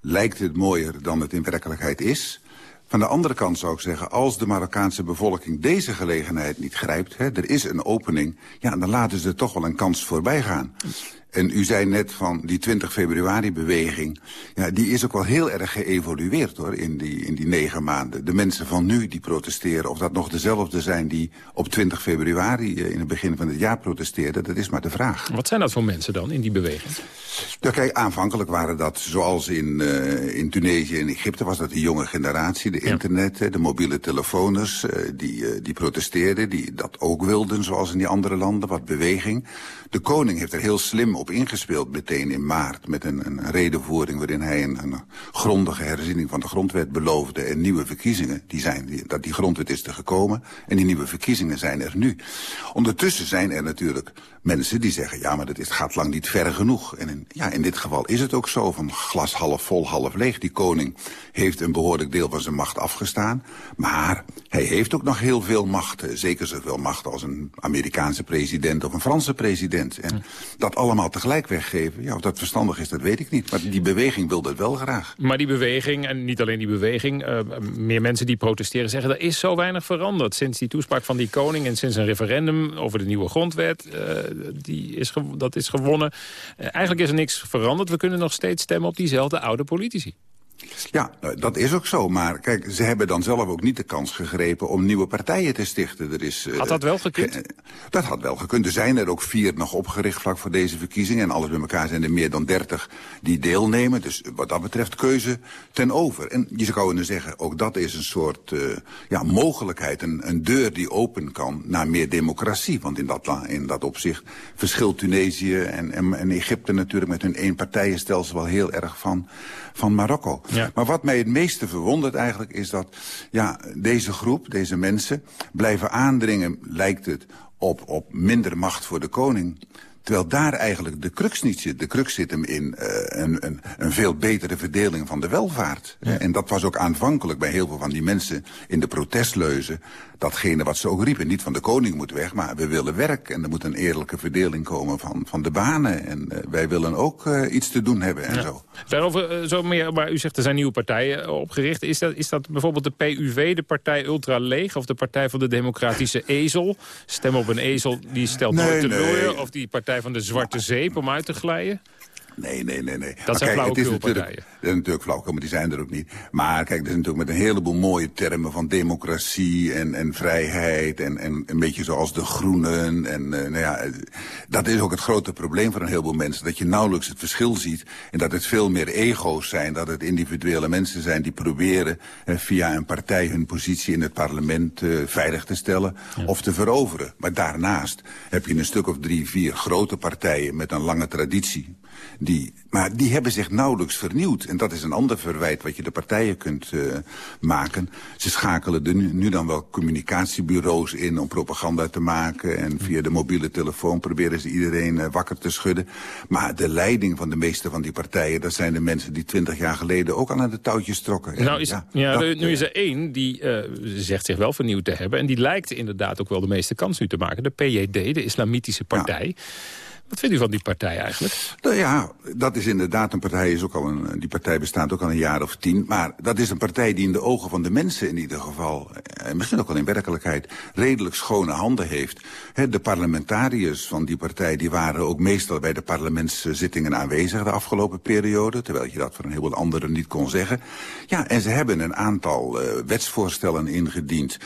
lijkt het mooier dan het in werkelijkheid is. Van de andere kant zou ik zeggen, als de Marokkaanse bevolking deze gelegenheid niet grijpt, hè, er is een opening, ja, dan laten ze er toch wel een kans voorbij gaan. En u zei net van die 20 februari-beweging... Ja, die is ook wel heel erg geëvolueerd hoor, in die, in die negen maanden. De mensen van nu die protesteren, of dat nog dezelfde zijn... die op 20 februari in het begin van het jaar protesteerden, dat is maar de vraag. Wat zijn dat voor mensen dan in die beweging? Ja, kijk, aanvankelijk waren dat, zoals in, uh, in Tunesië en Egypte... was dat de jonge generatie, de internet, de mobiele telefoners... Uh, die, uh, die protesteerden, die dat ook wilden, zoals in die andere landen, wat beweging. De koning heeft er heel slim op ingespeeld meteen in maart... met een, een redenvoering waarin hij een, een, grondige herziening van de grondwet beloofde... en nieuwe verkiezingen, die zijn, die, dat die grondwet is er gekomen... en die nieuwe verkiezingen zijn er nu. Ondertussen zijn er natuurlijk mensen die zeggen... ja, maar dat is, gaat lang niet ver genoeg. En in, ja, ja, in dit geval is het ook zo, van glas half vol, half leeg. Die koning heeft een behoorlijk deel van zijn macht afgestaan. Maar hij heeft ook nog heel veel macht. Zeker zoveel macht als een Amerikaanse president of een Franse president. En dat allemaal tegelijk weggeven, ja, of dat verstandig is, dat weet ik niet. Maar die beweging wil dat wel graag. Maar die beweging, en niet alleen die beweging... Uh, meer mensen die protesteren zeggen... er is zo weinig veranderd sinds die toespraak van die koning... en sinds een referendum over de nieuwe grondwet. Uh, die is dat is gewonnen. Uh, eigenlijk is er niks veranderd. We kunnen nog steeds stemmen op diezelfde oude politici. Ja, nou, dat is ook zo. Maar kijk, ze hebben dan zelf ook niet de kans gegrepen om nieuwe partijen te stichten. Er is, had dat wel gekund? dat had wel gekund. Er zijn er ook vier nog opgericht vlak voor deze verkiezingen. En alles bij elkaar zijn er meer dan dertig die deelnemen. Dus wat dat betreft keuze ten over. En je zou kunnen zeggen, ook dat is een soort uh, ja, mogelijkheid. Een, een deur die open kan naar meer democratie. Want in dat, in dat opzicht verschilt Tunesië en, en, en Egypte natuurlijk met hun eenpartijenstelsel wel heel erg van, van Marokko. Ja. Maar wat mij het meeste verwondert eigenlijk is dat ja, deze groep, deze mensen... blijven aandringen, lijkt het, op, op minder macht voor de koning. Terwijl daar eigenlijk de crux niet zit. De crux zit hem in uh, een, een, een, veel betere verdeling van de welvaart. Ja. En dat was ook aanvankelijk bij heel veel van die mensen in de protestleuzen datgene wat ze ook riepen. Niet van de koning moet weg, maar we willen werk. En er moet een eerlijke verdeling komen van, van de banen. En uh, wij willen ook uh, iets te doen hebben en ja. zo. Daarover zo meer, maar u zegt er zijn nieuwe partijen opgericht. Is dat, is dat bijvoorbeeld de PUV, de partij Ultra Leeg... of de partij van de Democratische Ezel? Stem op een ezel, die stelt nee, nooit teleur. Nee. Of die partij van de Zwarte Zeep om uit te glijden? Nee, nee, nee. nee. Dat zijn flauwekulpartijen. Dat is natuurlijk flauwekul, maar die zijn er ook niet. Maar kijk, er is natuurlijk met een heleboel mooie termen van democratie en, en vrijheid... En, en een beetje zoals de groenen. En, uh, nou ja, dat is ook het grote probleem voor een heleboel mensen. Dat je nauwelijks het verschil ziet en dat het veel meer ego's zijn. Dat het individuele mensen zijn die proberen uh, via een partij hun positie in het parlement uh, veilig te stellen ja. of te veroveren. Maar daarnaast heb je een stuk of drie, vier grote partijen met een lange traditie die, maar die hebben zich nauwelijks vernieuwd. En dat is een ander verwijt wat je de partijen kunt uh, maken. Ze schakelen er nu, nu dan wel communicatiebureaus in om propaganda te maken. En via de mobiele telefoon proberen ze iedereen uh, wakker te schudden. Maar de leiding van de meeste van die partijen... dat zijn de mensen die twintig jaar geleden ook al aan de touwtjes trokken. Nou is, ja, ja, dat, nu is er één die uh, zegt zich wel vernieuwd te hebben. En die lijkt inderdaad ook wel de meeste kans nu te maken. De PJD, de Islamitische Partij. Ja. Wat vindt u van die partij eigenlijk? Nou ja, dat is inderdaad een partij. Is ook al een, die partij bestaat ook al een jaar of tien. Maar dat is een partij die in de ogen van de mensen in ieder geval... en misschien ook wel in werkelijkheid redelijk schone handen heeft. He, de parlementariërs van die partij die waren ook meestal bij de parlementszittingen aanwezig... de afgelopen periode, terwijl je dat voor een heleboel anderen niet kon zeggen. Ja, en ze hebben een aantal uh, wetsvoorstellen ingediend...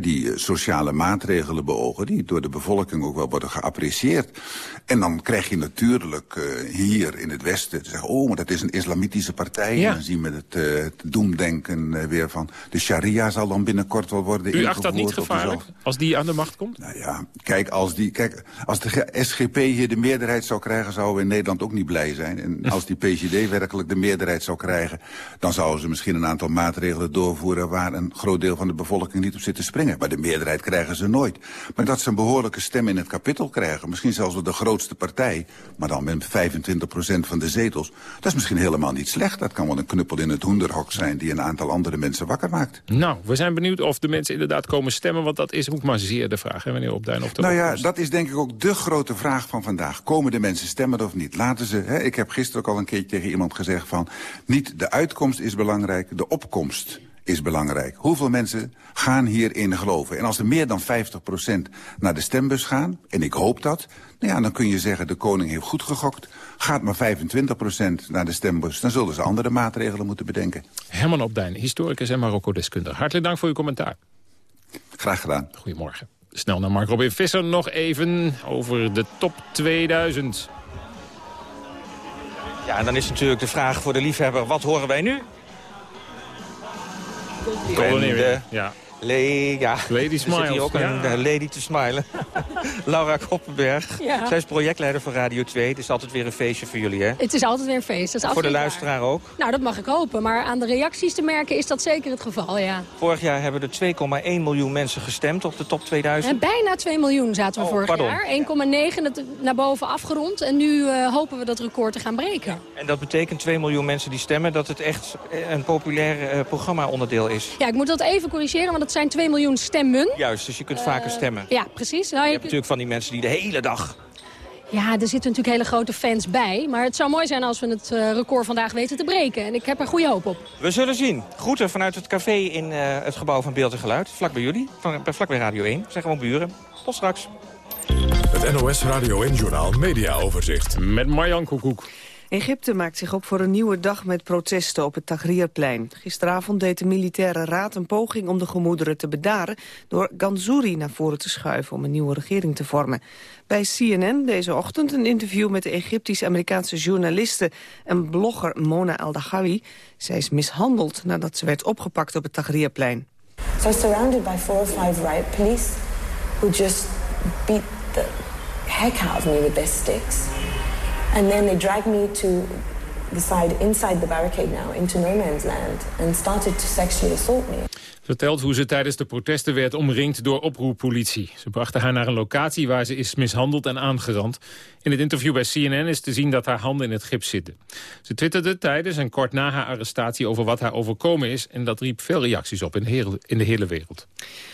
Die sociale maatregelen beogen... die door de bevolking ook wel worden geapprecieerd. En dan dan krijg je natuurlijk uh, hier in het Westen te zeggen... oh, maar dat is een islamitische partij. Ja. En dan zien we het, uh, het doemdenken uh, weer van... de sharia zal dan binnenkort wel worden U acht dat niet gevaarlijk, als die aan de macht komt? Nou ja, kijk, als, die, kijk, als de SGP hier de meerderheid zou krijgen... zouden we in Nederland ook niet blij zijn. En als die PGD werkelijk de meerderheid zou krijgen... dan zouden ze misschien een aantal maatregelen doorvoeren... waar een groot deel van de bevolking niet op zit te springen. Maar de meerderheid krijgen ze nooit. Maar dat ze een behoorlijke stem in het kapitel krijgen... misschien zelfs wel de grootste partij, maar dan met 25% van de zetels. Dat is misschien helemaal niet slecht. Dat kan wel een knuppel in het hoenderhok zijn die een aantal andere mensen wakker maakt. Nou, we zijn benieuwd of de mensen inderdaad komen stemmen, want dat is ook maar zeer de vraag, hè, meneer Opduin. Of nou ja, dat is denk ik ook de grote vraag van vandaag. Komen de mensen stemmen of niet? Laten ze, hè, ik heb gisteren ook al een keer tegen iemand gezegd van, niet de uitkomst is belangrijk, de opkomst is belangrijk. Hoeveel mensen gaan hierin geloven? En als er meer dan 50% naar de stembus gaan, en ik hoop dat... Nou ja, dan kun je zeggen, de koning heeft goed gegokt. Gaat maar 25% naar de stembus, dan zullen ze andere maatregelen moeten bedenken. Herman Opdijn, historicus en Marokko-deskundige. Hartelijk dank voor uw commentaar. Graag gedaan. Goedemorgen. Snel naar Mark Robin Visser nog even over de top 2000. Ja, en dan is natuurlijk de vraag voor de liefhebber, wat horen wij nu? Golden Earring, ja. Le ja. Lady Smiles. zit hier ook een Ja. eh, lady te smilen. Laura Koppenberg. Ja. Zij is projectleider van Radio 2. Het is altijd weer een feestje voor jullie, hè? Het is altijd weer een feest. Dat is Voor de luisteraar ook. Nou, dat mag ik hopen. Maar aan de reacties te merken is dat zeker het geval, ja. Vorig jaar hebben er 2,1 miljoen mensen gestemd op de top 2000. En bijna 2 miljoen zaten we Oh, vorig pardon. jaar. 1,9 dat naar boven afgerond. En nu eh, hopen we dat record te gaan breken. En dat betekent 2 miljoen mensen die stemmen... dat het echt eh, een populair eh, programma-onderdeel is. Ja, ik moet dat even corrigeren, want het zijn 2 miljoen stemmen. Juist, dus je kunt vaker stemmen. Ja, precies. Nou, Je je- hebt natuurlijk van die mensen die de hele dag... Ja, er zitten natuurlijk hele grote fans bij. Maar het zou mooi zijn als we het eh, record vandaag weten te breken. En ik heb er goede hoop op. We zullen zien. Groeten vanuit het café in eh, het gebouw van Beeld en Geluid. Vlak bij jullie, van, vlak bij Radio 1. Zeg gewoon buren. Tot straks. Het NOS Radio en Journaal Media Overzicht. Met Marjan Koekoek. Egypte maakt zich op voor een nieuwe dag met protesten op het Tahrirplein. Gisteravond deed de militaire raad een poging om de gemoederen te bedaren... door Ganzouri naar voren te schuiven om een nieuwe regering te vormen. Bij CNN deze ochtend een interview met de Egyptisch-Amerikaanse journaliste... en blogger Mona El-Dahawi. Zij is mishandeld nadat ze werd opgepakt op het Tahrirplein. So surrounded by four or five riot police who just beat the heck out of me with their sticks. And then they dragged me to the side, inside the barricade now, into no man's land, and started to sexually assault me. Vertelt hoe ze tijdens de protesten werd omringd door oproerpolitie. Ze brachten haar naar een locatie waar ze is mishandeld en aangerand. In het interview bij CNN is te zien dat haar handen in het gips zitten. Ze twitterde tijdens en kort na haar arrestatie over wat haar overkomen is... en dat riep veel reacties op in de hele wereld.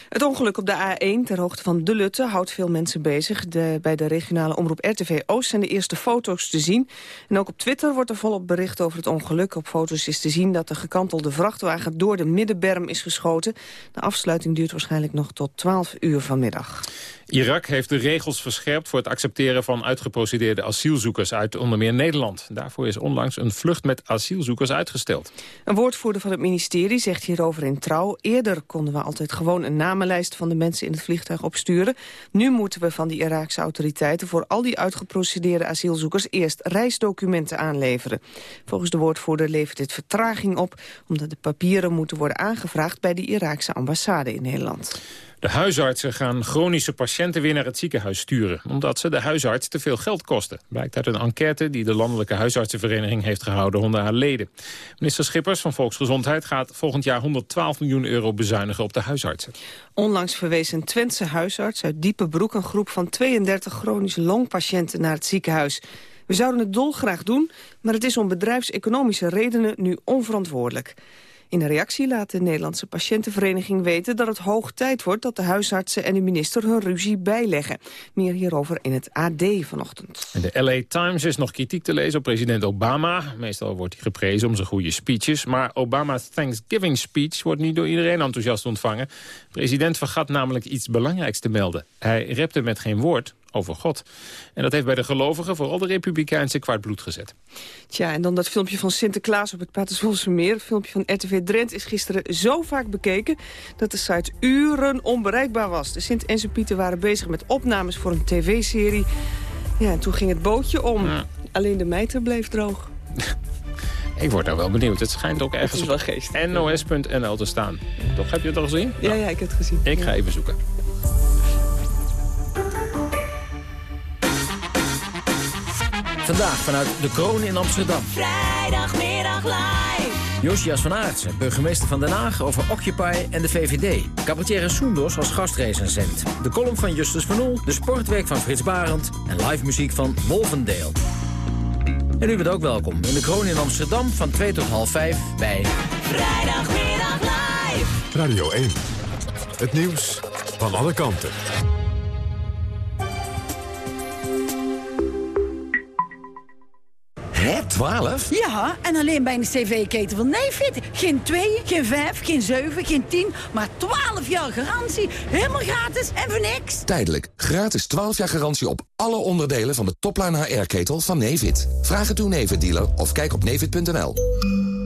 Het ongeluk op de A1 ter hoogte van De Lutte houdt veel mensen bezig. De, bij de regionale omroep RTV Oost zijn de eerste foto's te zien. En ook op Twitter wordt er volop bericht over het ongeluk. Op foto's is te zien dat de gekantelde vrachtwagen door de middenberm is geschoten. De afsluiting duurt waarschijnlijk nog tot 12 uur vanmiddag. Irak heeft de regels verscherpt voor het accepteren van uitgeprocedeerde asielzoekers uit onder meer Nederland. Daarvoor is onlangs een vlucht met asielzoekers uitgesteld. Een woordvoerder van het ministerie zegt hierover in Trouw... eerder konden we altijd gewoon een namenlijst van de mensen in het vliegtuig opsturen. Nu moeten we van die Iraakse autoriteiten... voor al die uitgeprocedeerde asielzoekers eerst reisdocumenten aanleveren. Volgens de woordvoerder levert dit vertraging op... omdat de papieren moeten worden aangevraagd bij de Iraakse ambassade in Nederland. De huisartsen gaan chronische patiënten weer naar het ziekenhuis sturen... omdat ze de huisarts te veel geld kosten. Blijkt uit een enquête die de Landelijke Huisartsenvereniging heeft gehouden onder haar leden. Minister Schippers van Volksgezondheid gaat volgend jaar 112 miljoen euro bezuinigen op de huisartsen. Onlangs verwees een Twentse huisarts uit Diepenbroek... een groep van 32 chronische longpatiënten naar het ziekenhuis. We zouden het dolgraag doen, maar het is om bedrijfseconomische redenen nu onverantwoordelijk. In een reactie laat de Nederlandse patiëntenvereniging weten dat het hoog tijd wordt dat de huisartsen en de minister hun ruzie bijleggen. Meer hierover in het AD vanochtend. De LA Times is nog kritiek te lezen op president Obama. Meestal wordt hij geprezen om zijn goede speeches. Maar Obama's Thanksgiving speech wordt niet door iedereen enthousiast ontvangen. De president vergat namelijk iets belangrijks te melden. Hij repte met geen woord over God. En dat heeft bij de gelovigen vooral de Republikeinse kwart bloed gezet. Tja, en dan dat filmpje van Sinterklaas op het Paterswoldse meer. Het filmpje van RTV Drent is gisteren zo vaak bekeken... dat de site uren onbereikbaar was. De Sint en zijn Pieten waren bezig met opnames voor een tv-serie. Ja, en toen ging het bootje om. Alleen de mijter bleef droog. Ik word nou wel benieuwd. Het schijnt ook ergens op nos.nl te staan. Toch, heb je het al gezien? Ja, ja, ik heb het gezien. Ik ga even zoeken. Vandaag vanuit de Kroon in Amsterdam. Vrijdagmiddag live. Josias van Aartsen, burgemeester van Den Haag over Occupy en de VVD. Cabaretier Soendos als gastrecensent. De column van Justus van Oel, de sportweek van Frits Barend... en live muziek van Wolvendale. En u bent ook welkom in de Kroon in Amsterdam van 2 tot half 5 bij... Vrijdagmiddag live. Radio 1. Het nieuws van alle kanten. Hè, 12? Ja, en alleen bij een cv-keten van Nefit. Geen 2, geen 5, geen 7, geen 10, maar 12 jaar garantie. Helemaal gratis en voor niks. Tijdelijk. Gratis 12 jaar garantie op alle onderdelen van de topline HR-ketel van Nevid. Vraag het uw Nevid-dealer of kijk op nevid.nl.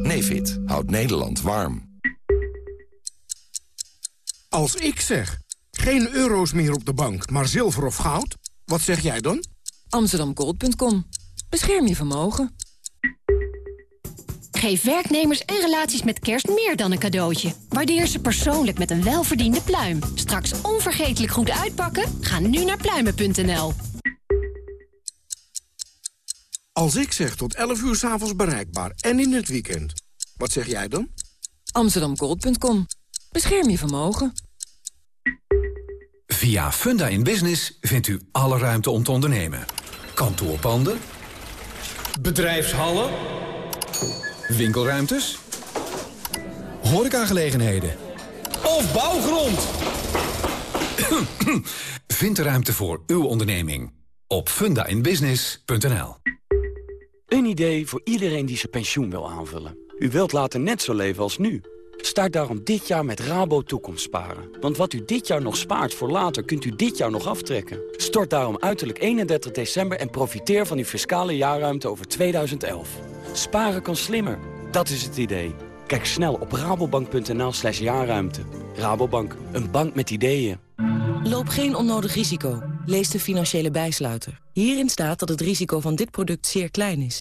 Nevid houdt Nederland warm. Als ik zeg, geen euro's meer op de bank, maar zilver of goud, wat zeg jij dan? Amsterdamgold.com. Bescherm je vermogen. Geef werknemers en relaties met kerst meer dan een cadeautje. Waardeer ze persoonlijk met een welverdiende pluim. Straks onvergetelijk goed uitpakken? Ga nu naar pluimen.nl. Als ik zeg tot 11 uur s'avonds bereikbaar en in het weekend, wat zeg jij dan? Amsterdamgold.com. Bescherm je vermogen. Via Funda in Business vindt u alle ruimte om te ondernemen. Kantoorpanden. Bedrijfshallen. Winkelruimtes. Horecagelegenheden. Of bouwgrond. Vind de ruimte voor uw onderneming op fundainbusiness.nl. Een idee voor iedereen die zijn pensioen wil aanvullen. U wilt later net zo leven als nu. Start daarom dit jaar met Rabo Toekomstsparen. Want wat u dit jaar nog spaart voor later, kunt u dit jaar nog aftrekken. Stort daarom uiterlijk 31 december en profiteer van uw fiscale jaarruimte over 2011. Sparen kan slimmer. Dat is het idee. Kijk snel op rabobank.nl slash jaarruimte. Rabobank, een bank met ideeën. Loop geen onnodig risico. Lees de financiële bijsluiter. Hierin staat dat het risico van dit product zeer klein is.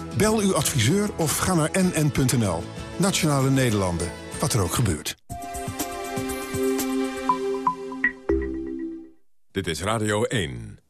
Bel uw adviseur of ga naar nn.nl. Nationale Nederlanden, wat er ook gebeurt. Dit is Radio 1.